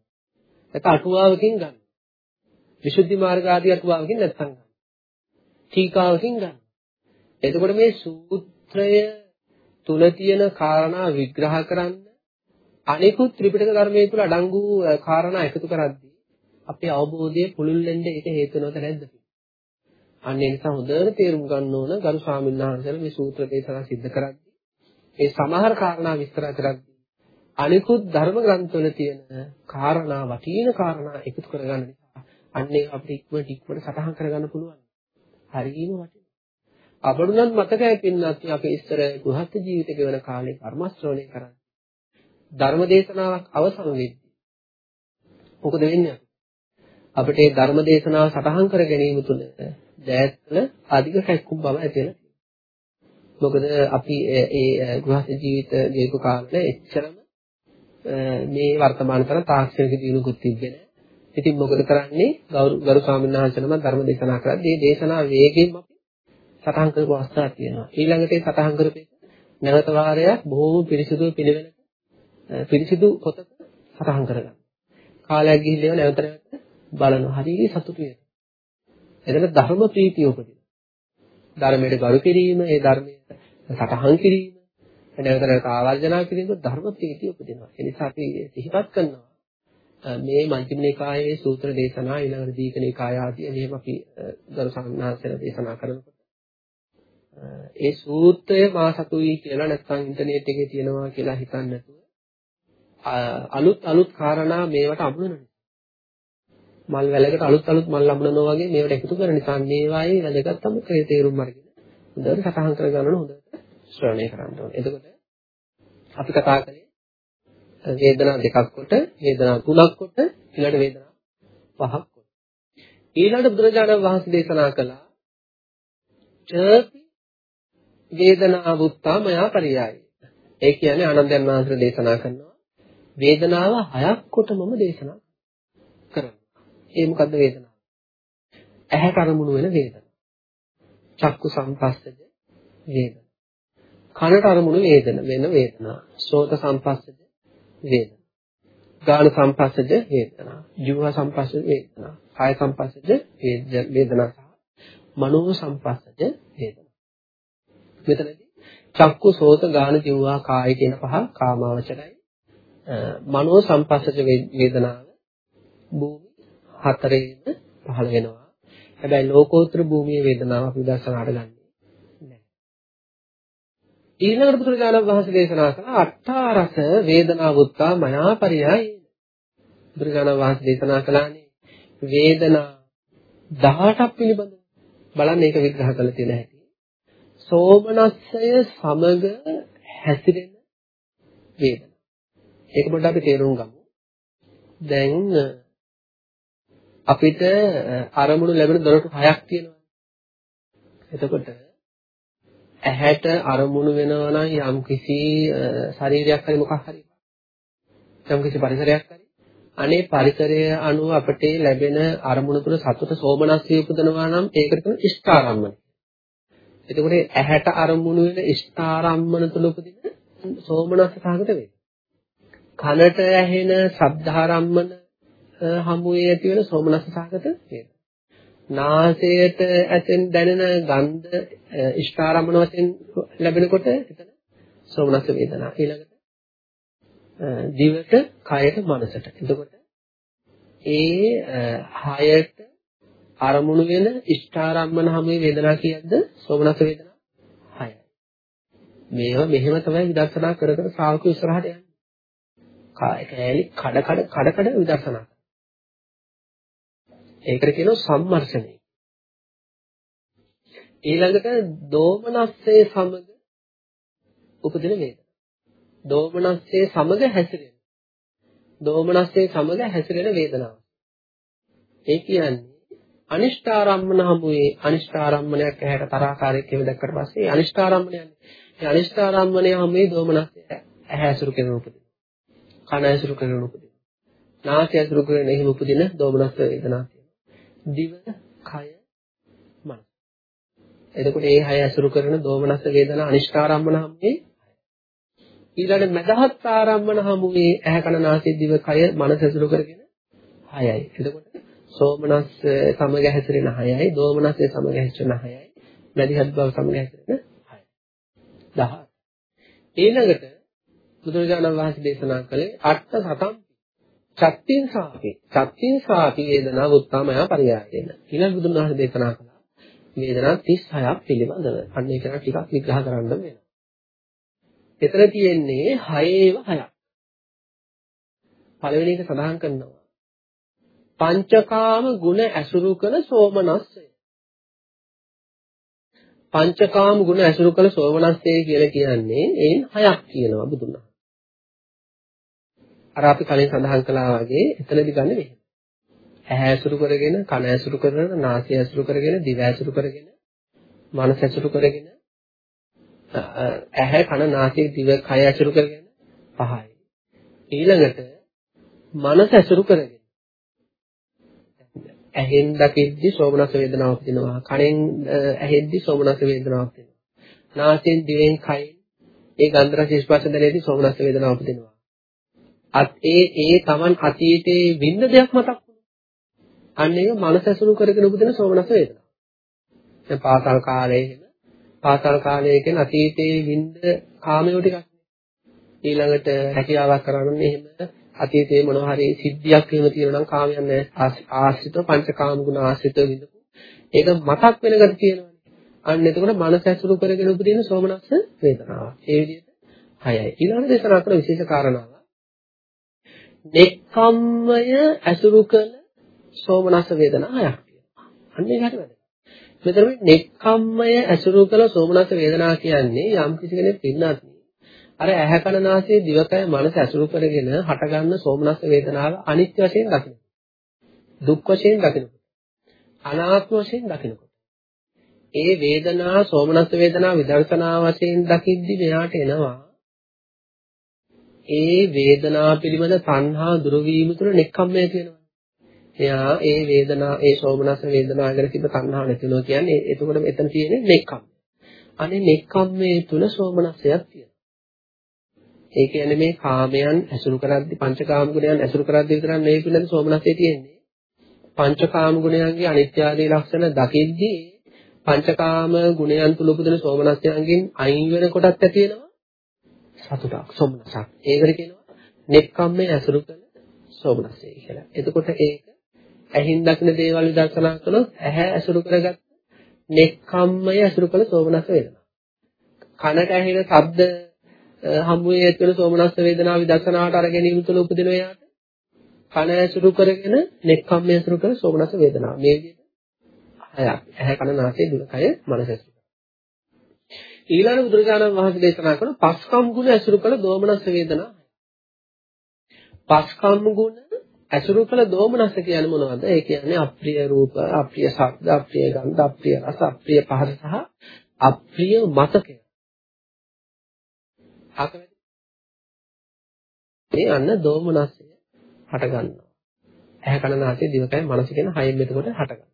නැත්නම් අටුවාවකින් ගන්නවා. විසුද්ධි මාර්ග ආදී අටුවාවකින් නැත්නම් ගන්නවා. ටීකාවකින් ගන්නවා. එතකොට මේ සූත්‍රය තුල තියෙන කාරණා විග්‍රහ කරන්න අනිකුත් ත්‍රිපිටක ධර්මයේ තුල අඩංගු කාරණා එකතු කරද්දී අපේ අවබෝධය පුළුල් වෙන්න ඒක හේතු වෙනවද නැද්ද? අන්න ඒ නිසා හොඳට තේරුම් ගන්න ඕන ගරු ස්වාමීන් වහන්සේලා මේ සූත්‍ර දේශනා සිද්ධ කරද්දී ඒ සමහර කාරණා විස්තර කරද්දී අනිකුත් ධර්ම ග්‍රන්ථවල තියෙන කාරණා වටින කාරණා එකතු කරගන්න නිසා අන්නේ අපිට ඉක්මනට ඉක්මනට සටහන් කරගන්න පුළුවන්. හරියම වටිනවා. අපරුණත් මතකයි පින්නත් අපි ඉස්සර ගෘහස්ත ජීවිත ගෙවන කාලේ කර්ම ශ්‍රවණය කරන්නේ. ධර්ම දේශනාවක් අවසන් වෙද්දී මොකද වෙන්නේ? අපිට මේ ධර්ම දේශනාව සටහන් කර ගැනීම තුළ දෑත්වල අධික කැක්කුම් බව ඇති වෙනවා. මොකද අපි ඒ ගෘහස්ත ජීවිත ජීවිත කාලේ එච්චරම මේ වර්තමාන තර තාක්ෂණික දිනුකුත් තිබෙන්නේ නැහැ. ඉතින් මොකද කරන්නේ? ගෞරව ගරු ස්වාමීන් වහන්සේනම ධර්ම දේශනා කරද්දී මේ දේශනා වේගයෙන් අපි සටහන් කරපු අවස්ථාවක් තියෙනවා. ඊළඟට ඒ සටහන් කරපු එක නැවත වාරයක් බොහෝම පිරිසිදු පිළිවෙලක පිරිසිදු පොතක සටහන් කරගන්න. කාලයක් ගිහිල්ලා නැවත නැවත බලනවා. හරිය සතුටු වෙනවා. එතන ධර්ම ප්‍රීතිය උපදිනවා. ධර්මයට ගරු කිරීම, ඒ ධර්මයට සටහන් කිරීම, නැවත නැවත ආවර්ජනා කිරීම ධර්ම ප්‍රීතිය උපදිනවා. ඒ නිසා අපි සිහිපත් කරනවා මේ මජ්ක්‍ධිම නිකායේ සූත්‍ර දේශනා ඊළඟට දීඝ නිකාය ආදී එහෙම අපි ගරු සංඝනාසන දේශනා කරනකොට ඒ සූත්‍රය මා සතුයි කියලා නැත්නම් ඉන්ටර්නෙට් එකේ තියෙනවා කියලා හිතන්නේ නැතුව අලුත් අලුත් කාරණා මේවට අමුණන මල් වැලකට අලුත් අලුත් මල් අමුණනවා වගේ මේවට එකතු කරන නිසා මේවායේ වැදගත්කම තේරුම් අරගෙන හොඳට සටහන් කර ගන්න හොඳට ශ්‍රවණය කරන්න ඕනේ. එතකොට අපි කතා කරේ වේදනා දෙකක් කොට, වේදනා තුනක් කොට, ඊළඟ වේදනා පහක් කොට. ඊළඟ බුදුරජාණන් වහන්සේ දේශනා කළා ච වේදනාවුත්තා මයා පරියාය. ඒ කියන්නේ ආනන්දයන් වහන්සේ දේශනා කරනවා වේදනාව හයක් කොට මම දේශනා කරනවා. ඒ මොකද්ද වේදනාව? ඇහැට අරමුණු වෙන වේදනාව. චක්කු සංපස්සද වේදන. කනට අරමුණු වේදන වෙන වේදනා. සෝත සංපස්සද වේදනා. ගාන සංපස්සද වේදනා. ජීව සංපස්සද වේදනා. කාය සංපස්සද වේදනා සහ මනෝ සංපස්සද වේදනා. මෙතනදී චක්කු සෝත ගාන ජීවා කාය කියන පහ කාමාවචරයි. මනෝ සංපස්සජ වේදනාව භූමි හතරේම පහළ වෙනවා. හැබැයි ලෝකෝත්තර භූමියේ වේදනාව අපි දර්ශනාට ගන්නෙ නැහැ. ඊළඟට බුදුරජාණන් වහන්සේ දේශනා කළ අට්ඨාරස වේදනාවුත්තා මයාපරියයි. බුදුරජාණන් වහන්සේ දේශනා කළානේ වේදනා 18ක් පිළිබඳව බලන්න ඒක විග්‍රහ කරලා තියෙන හැටි. සෝමනස්සය සමග හැසිරෙන වේදනා. ඒක පොඩ්ඩක් අපි තේරුම් ගමු. දැන් අපිට අරමුණු ලැබෙන දොරටු හයක් තියෙනවා. එතකොට ඇහැට අරමුණු වෙනවා නම් යම් කිසි ශරීරයක් හරි මොකක් හරි යම් කිසි පරිසරයක් හරි අනේ පරිසරය අනුව අපට ලැබෙන අරමුණු තුළ සතුට සෝමනස්සිය උපදනවා නම් ඒකට කියන ඉෂ්ඨාරම්මන. එතකොට ඇහැට අරමුණු වෙන ඉෂ්ඨාරම්මන තුළ උපදින සෝමනස්ස සාගත වේ. කනට ඇහෙන ශබ්දාරම්මන හමුවේ ඇති වෙන සෝමනස්ස සාගත වේ. නාසයට ඇතෙන් දැනෙන ගන්ධ ඉෂ්ඨාරම්මන වශයෙන් ලැබෙනකොට එතන සෝමනස්ස වේදනා. ඊළඟට දිවට, කයට, මනසට. එතකොට ඒ හයට අරමුණු වෙන ඉෂ්ඨාරම්මන හැමේ වේදනා කියද්ද සෝමනස්ස වේදනා හයයි. මේවා මෙහෙම තමයි විදර්ශනා කර කර ශ්‍රාවකයෝ ඉස්සරහට යන්නේ. කාය කෑලි කඩ කඩ කඩ කඩ විදර්ශනා. ඒකට කියනවා සම්මර්ෂණය. ඊළඟට දෝමනස්සේ සමග උපදින වේදනා. දෝමනස්සේ සමග හැසිරෙන. දෝමනස්සේ සමග හැසිරෙන වේදනාව. ඒ කියන්නේ අනිෂ්ඨාරම්මන හමුවේ අනිෂ්ඨාරම්මණයක් ඇහැට තරහකාරයක් කියව දැක්කට පස්සේ අනිෂ්ඨාරම්මණයන්නේ. ඒ අනිෂ්ඨාරම්මණය හමුවේ දෝමනස්සේ ඇහැ ඇසුරු කරන උපදින. කන ඇසුරු කරන උපදින. නාසය ඇසුරු කරන එහෙම උපදින දෝමනස්ස වේදනා තියෙනවා. දිව, කය, මනස. එතකොට මේ හය ඇසුරු කරන දෝමනස්ස වේදනා අනිෂ්ඨාරම්මන හමුවේ ඊළඟ මදහත් ආරම්මන හමුවේ ඇහැ කන නාසය දිව කය මනස ඇසුරු කරගෙන 6යි. එතකොට සෝමනස් සමග හැසිරෙන 6යි, දෝමනස්සේ සමග හැසිරෙන 6යි, මදිහත් බව සමග හැසිරෙන 6යි. 10. ඊළඟට බුදුරජාණන් වහන්සේ දේශනා කළේ අට්ඨ සතම් චත්තින් සාපි. චත්තින් සාපි වේදනා උත්තාමය පරියායන. ඊළඟ බුදුන් වහන්සේ දේශනා කළා වේදනා 36ක් පිළිබඳව. අන්න ඒක ටිකක් විග්‍රහ කරන්න වෙනවා. එතන තියෙන්නේ 6ඒව 6ක්. පළවෙනි එක සඳහන් කරනවා. පංචකාම ගුණ ඇසුරු කළ සෝමනස්සය. පංචකාම ගුණ ඇසුරු කළ සෝමනස්සය කියලා කියන්නේ එයින් හයක් කියනවා බුදුන් වහන්සේ. අර අපි කලින් සඳහන් කළා වගේ එතනදි ගන්න මෙහෙම. ඇහැ ඇසුරු කරගෙන, කන ඇසුරු කරගෙන, නාසය ඇසුරු කරගෙන, දිව ඇසුරු කරගෙන, මනස ඇසුරු කරගෙන ඇහැ කන නාසය දිව කය ඇසුරු කරගෙන පහයි. ඊළඟට මනස ඇසුරු කරගෙන ඇහෙන් දකිද්දි සෝමනස වේදනාවක් වෙනවා. කනෙන් ඇහෙද්දි සෝමනස වේදනාවක් වෙනවා. නාසයෙන් දිවෙන් කයෙන් ඒ ගන්ධ රස ස්පර්ශ දැනෙද්දි සෝමනස වේදනාවක් වෙනවා. අත් ඒ ඒ Taman අතීතයේ විඳ දෙයක් මතක් වුණා. අන්න ඒක මනස ඇසුරු කරගෙන උපදින සෝමනස වේදනාව. දැන් පාසල් කාලේ එහෙම පාසල් කාලයේ කියන අතීතයේ විඳ කාමයෝ ටිකක්. ඊළඟට හැකියාවක් කරගන්න එහෙම අතීතයේ මොනවා හරි සිද්ධියක් එහෙම තියෙනවා නම් කාමයන් ආශ්‍රිත පංචකාම ගුණ ආශ්‍රිත විඳපු. ඒක මතක් වෙන ගතිය තියෙනවානේ අන්න එතකොට මනස ඇසුරු කරගෙන උපදින සෝමනස්ස වේදනාව ඒ විදිහට හයයි. ඊළඟ දේශනා කරන විශේෂ කාරණාව නෙක්ඛම්මය ඇසුරු කළ සෝමනස්ස වේදනා හයක් තියෙනවා අන්න ඒක හරි වැදගත් මෙතන මේ නෙක්ඛම්මය ඇසුරු කළ සෝමනස්ස වේදනා කියන්නේ යම් කිසි කෙනෙක් පින්නත් අර ඇහැ කන නාසය දිවකය මනස ඇසුරු කරගෙන හටගන්න සෝමනස්ස වේදනාව අනිත්‍ය වශයෙන් දකින්න. දුක් වශයෙන් දකින්න. අනාත්ම වශයෙන් දකින්න. ඒ වේදනා සෝමනස්ස වේදනා විදර්ශනා වශයෙන් දකිද්දි මෙයාට එනවා ඒ වේදනා පිළිබඳ තණ්හා දුරු වීම තුළ නෙක්ඛම්මය කියනවා. එයා ඒ වේදනා ඒ සෝමනස්ස වේදනා ගැන තිබ්බ තණ්හාව නැතිනවා කියන්නේ එතකොට එතන තියෙන්නේ නෙක්ඛම්. අනේ නෙක්ඛම්මේ තුල සෝමනස්සයක් තියෙනවා. ඒ කියන්නේ මේ කාමයන් ඇසුරු කරද්දී පංචකාම ගුණයන් ඇසුරු කරද්දී විතරක් නෙවෙයි පිළිඳ සෝමනස්සේ තියෙන්නේ. පංචකාම ගුණයන්ගේ අනිත්‍ය ආදී ලක්ෂණ දකිද්දී පංචකාම ගුණයන් තුල උපදින සෝමනස්යන්ගෙන් අයින් වෙන කොටත් ඇති වෙනවා සතුටක් සෝමනසක්. ඒකට කියනවා නෙක්ඛම්මේ ඇසුරු කරන සෝමනස්සේ කියලා. එතකොට ඒක ඇහින් දකින දේවල් විදර්ශනා කළොත් ඇහැ ඇසුරු කරගත්ත නෙක්ඛම්මය ඇසුරු කළ සෝමනස්ස වේදනා. කනට ඇහෙන ශබ්ද හමුවේ ඇතුළු සෝමනස්ස වේදනාව විදර්ශනාවට අර ගැනීම තුළ උපදින එයාට කන ඇසුරු කරගෙන නෙක්ඛම්මය ඇසුරු කළ සෝමනස්ස වේදනාව. මේ විදිහට හයක්. ඇහැ කන නාසය දිවකය මනස ඇසුරු. ඊළඟ බුදුරජාණන් වහන්සේ දේශනා කරන පස්කම් ගුණ ඇසුරු කළ දෝමනස්ස වේදනා. පස්කම් ගුණ ඇසුරු කළ දෝමනස කියන්නේ මොනවද? ඒ කියන්නේ අප්‍රිය රූප, අප්‍රිය ශබ්ද, අප්‍රිය ගන්ධ, අප්‍රිය රස, අප්‍රිය පහස සහ අප්‍රිය මතකය. අකමැති. ඒ අන්න දෝමනසය හට ගන්නවා. ඇහැ කන නාසය දිවකය මනස කියන හයෙන් එතකොට හටගන්නවා.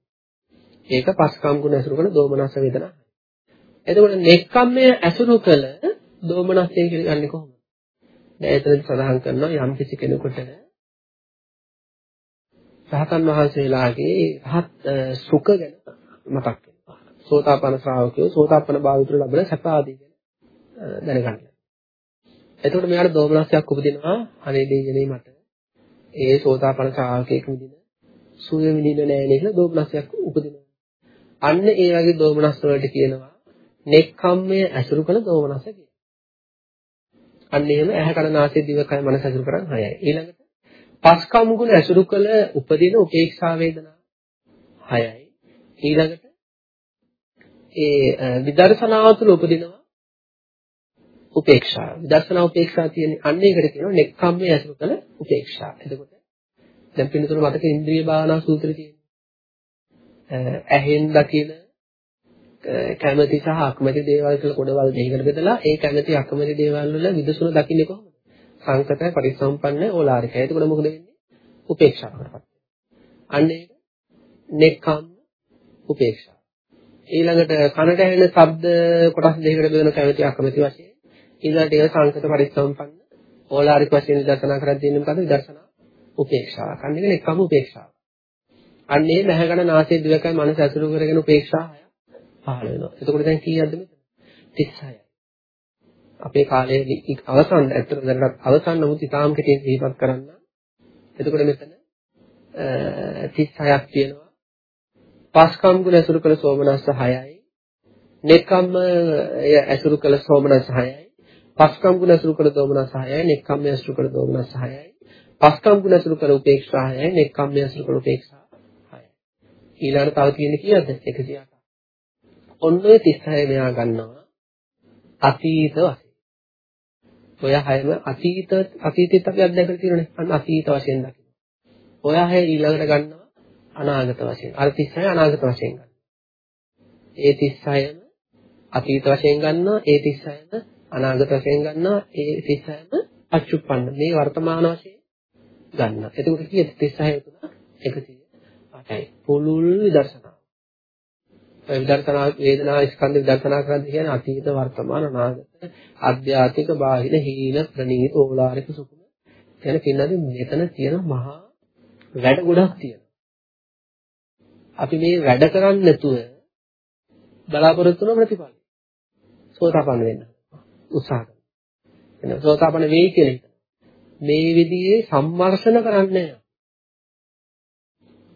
ඒක පස්කම් ගුණ ඇසුරු කරන දෝමනස්ස වේදනා. එතකොට නෙක්ඛම්මය ඇසුරු කළ දෝමනස්සය කියලා ගන්නේ කොහොමද? දැන් එතනදි සඳහන් කරනවා යම් කිසි කෙනෙකුට රහතන් වහන්සේලාගේ රහත් සුඛ ගැන මතක් වෙනවා. සෝතාපන්න ශ්‍රාවකයෝ සෝතාපන්න භාවිතර ලැබෙන සැප ආදී ගැන දැනගන්න. එතකොට මෙයාට දෝමනස්සයක් උපදිනවා අනේ දෙයනේ මට ඒ සෝතාපන්න ශ්‍රාවකයෙක් විදින සුවය විඳින්න නෑ නේ කියලා දෝමනස්සයක් උපදිනවා. අන්න ඒ වගේ දෝමනස් වලට කියනවා නෙක්ඛම්මය ඇසුරු කළ දෝමනස කියලා. අන්න එහෙම ඇහැ කන නාසය දිවකය මනස ඇසුරු කරන් හයයි. ඊළඟට පස්කම් ගුණ ඇසුරු කළ උපදින උපේක්ෂා වේදනා හයයි. ඊළඟට ඒ විදර්ශනාව තුළ උපදිනවා උපේක්ෂා. විදර්ශනා උපේක්ෂා තියෙන්නේ අන්න ඒකට කියනවා නෙක්ඛම්මයේ ඇසුරු කළ උපේක්ෂා. එතකොට දැන් පින්නතුන මතක ඉන්ද්‍රිය භාවනා සූත්‍රය තියෙනවා. ඇහෙන් දකින කැමැති සහ අකමැති දේවල් කියලා කොටවල් දෙකකට බෙදලා ඒ කැමැති අකමැති දේවල් වල විදසුන දකින්නේ කොහොමද? සංකතය පරිසම්පන්න ඕලාරිකය. එතකොට මොකද වෙන්නේ? උපේක්ෂාවකටපත්. අන්න ඒක නෙක්ඛම් උපේක්ෂා. ඊළඟට කනට ඇහෙන ශබ්ද කොටස් දෙකකට බෙදෙන කැමැති අකමැති වශයෙන් ඊළඟට ඒක සංකත පරිසම්පන්න ඕලාරික වශයෙන් විදර්ශනා කරද්දී ඉන්නේ මොකද? විදර්ශනා උපේක්ෂාව. අන්න ඒක නෙක්ඛම් උපේක්ෂාව. අන්න ඒ මහගණ නාසයේ දිවකයි මනස ඇසුරු කරගෙන උපේක්ෂා පහළ වෙනවා. එතකොට දැන් කීයක්ද මෙතන? 36යි. අපේ කාලයේ අවසන් ඇත්තට දැනට අවසන් නමුත් ඉතාම කෙටියෙන් සිහිපත් කරන්න. එතකොට මෙතන 36ක් තියෙනවා. පස්කම් ගුණ ඇසුරු කළ සෝමනස්ස 6යි. නෙක්ඛම්ම ඇසුරු කළ සෝමනස්ස 6යි. පස්කම් ගුණ ඇසුරු කළ දෝමනස්ස 6යි. නෙක්ඛම්ම ඇසුරු කළ දෝමනස්ස 6යි. පස්කම් ගුණ ඇසුරු කළ උපේක්ෂා 6යි. නෙක්ඛම්ම ඇසුරු කළ උපේක්ෂා 6යි. ඊළඟට තව තියෙන්නේ කීයද? 108. ඔන්න ඔය 36 මෙයා ගන්නවා අතීත වශයෙන්. ඔය හැම අතීත අතීතෙත් අපි අත්දැකලා තියෙනනේ. අන්න අතීත වශයෙන් දකින්න. ඔය හැම ඊළඟට ගන්නවා අනාගත වශයෙන්. අර 36 අනාගත වශයෙන් ගන්නවා. ඒ 36ම අතීත වශයෙන් ගන්නවා. ඒ 36ම අනාගත වශයෙන් ගන්නවා. ඒ 36ම අච්චුප්පන්න. මේ වර්තමාන වශයෙන් ගන්නවා. එතකොට කීයද 36 තුන 108යි. පුළුල් විදර්ශනා. විදර්ශනා වේදනා ස්කන්ධ විදර්ශනා කරද්දී කියන්නේ අතීත වර්තමාන අනාගත අධ්‍යාත්මික බාහිර හීන ප්‍රනීත ඕලාරික සුකුම කියන පින්නදී මෙතන තියෙන මහා වැඩ ගොඩක් තියෙනවා. අපි මේ වැඩ කරන්නේ නැතුව බලාපොරොත්තු වෙන ප්‍රතිඵල. සෝතාපන්න වෙන්න. උත්සාහ කරනවා සෝතාපන්න වෙයි කියලා මේ විදිහේ සම්මර්ෂණ කරන්නේ නැහැ.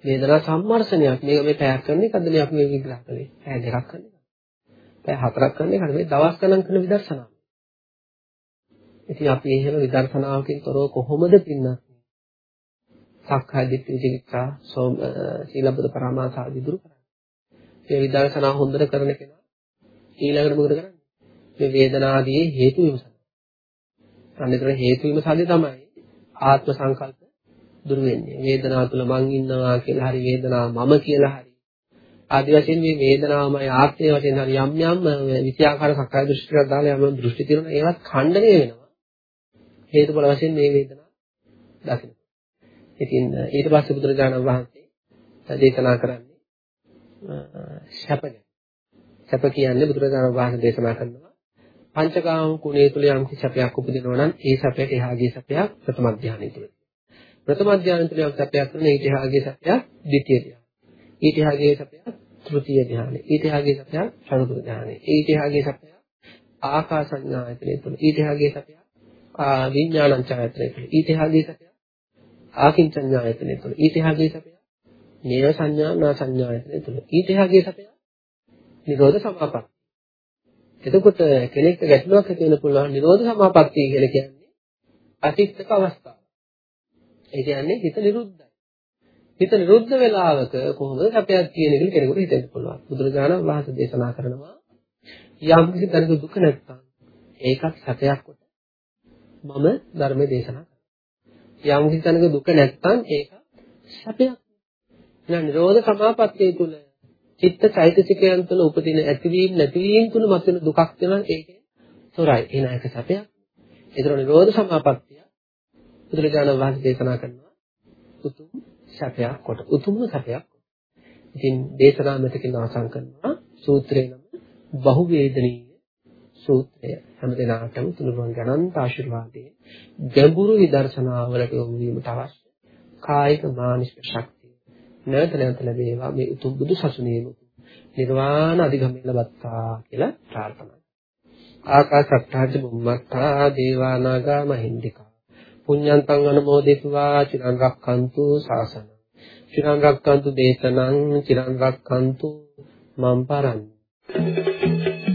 වේදනා සම්මර්ෂණයක්. මේක මේ පැයක් කරන එකද මේ අපි මේ විග්‍රහ කළේ. පැය දෙකක් කරන එක. පැය හතරක් කරන එකද මේ දවස් ගණන් කරන විදර්ශනාව. ඉතින් අපි එහෙම විදර්ශනාවකින් තොරව කොහොමද පින්නත්? සක්කාය දිට්ඨි විචිකිච්ඡා සෝම සීලබ්බත පරමාස ආදී දුරු කරන්නේ. මේ විදර්ශනා හොඳට කරන කෙනා ඊළඟට මොකද කරන්නේ? මේ වේදනාදී හේතු විමසනවා. අනිතර හේතු විමසද්දී තමයි ආත්ම සංකල්ප දුරු වෙන්නේ. වේදනාව තුළ මං ඉන්නවා කියලා හරි වේදනාව මම කියලා හරි. ආදි වශයෙන් මේ වේදනාවමයි ආත්මය වශයෙන් හරි යම් යම් විෂයාකාර සක්කාය දෘෂ්ටියක් දාලා යම් දෘෂ්ටි තියෙනවා ඒවත් ඛණ්ඩණය වෙනවා. හේතුඵල වශයෙන් මේ වේදනාව දකින්න. ඉතින් ඊට පස්සේ බුදුරජාණන් වහන්සේ දේශනා කරන්නේ සැප ගැන. සැප කියන්නේ බුදුරජාණන් වහන්සේ දේශනා කරනවා පංචකාම කුණේ තුල යම් කිසි සැපයක් උපදිනවා නම් ඒ සැපයට එහාගේ සැපයක් ප්‍රථම ධානය තුල. ප්‍රථම ධානය තුළ යම් සැපයක් කරන ඊට එහාගේ සැපයක් ද්විතීය ධානය. ඊට එහාගේ සැපයක් තෘතීය ධානය. ඊට එහාගේ සැපයක් චතුර්ථ ධානය. ඊට එහාගේ සැපයක් ආකාසඤ්ඤායතනය තුළ. ඊට එහාගේ සැපයක් විඥානංචායතනය තුළ. ඊට එහාගේ සැපයක් ආකින්චඤ්ඤායතනය තුළ. ඊට එහාගේ සැපයක් නේව සංඥා නා සංඥායතනය තුළ. ඊට එහාගේ සැපයක් නිරෝධ සමාපatti. එතකොට කෙනෙක්ට ගැටලුවක් ඇති වෙන්න පුළුවන් නිරෝධ සමාපත්තිය කියලා කියන්නේ අතික්තක අවස්ථාව. ඒ කියන්නේ හිත නිරුද්ධයි. හිත නිරුද්ධ වෙලාවක කොහොමද සැපයක් කියන එක කෙනෙකුට හිතෙන්න පුළුවන්. බුදුරජාණන් වහන්සේ දේශනා කරනවා යම් කිසි තැනක දුක නැත්තම් ඒකත් සැපයක් කොට මම ධර්මයේ දේශනා කරනවා. යම් කිසි තැනක දුක නැත්තම් ඒක සැපයක්. එහෙනම් නිරෝධ සමාපත්තිය තුල චිත්ත චෛතසිකයන් තුළ උපදින ඇතිවීම නැතිවීම තුළ මතුවෙන දුකක් වෙනවා ඒකේ තොරයි. එහෙනම් ඒක සැපයක්. ඒතර නිරෝධ සමාපත්තිය බුදුරජාණන් වහන්සේ දේශනා කරනවා උතුම් සැපයක් කොට උතුම්ම සැපයක්. ඉතින් දේශනා මෙතකින් අවසන් කරනවා සූත්‍රේ නම බහු වේදනීය සූත්‍රය. හැම දිනකටම තුනුරුවන් ගණන්ත ආශිර්වාදයේ. ගැඹුරු විදර්ශනාවලට යොමු වීමට අවශ්‍ය කායික මානසික ශක්තිය නැවත නැවත ලැබේවා මේ උතුම් බුදු සසුනේම නිර්වාණ අධිගමනය ලබත්තා කියලා ප්‍රාර්ථනා ආකාශත්තාච බුම්මත්තා දේවානාගා මහින්దికා. පුඤ්ඤන්තං අනුමෝදිතවා චිරන් රක්ඛන්තු සාසනං චිරන් රක්ඛන්තු දේශනං චිරන් රක්ඛන්තු මම් පරං Thank you.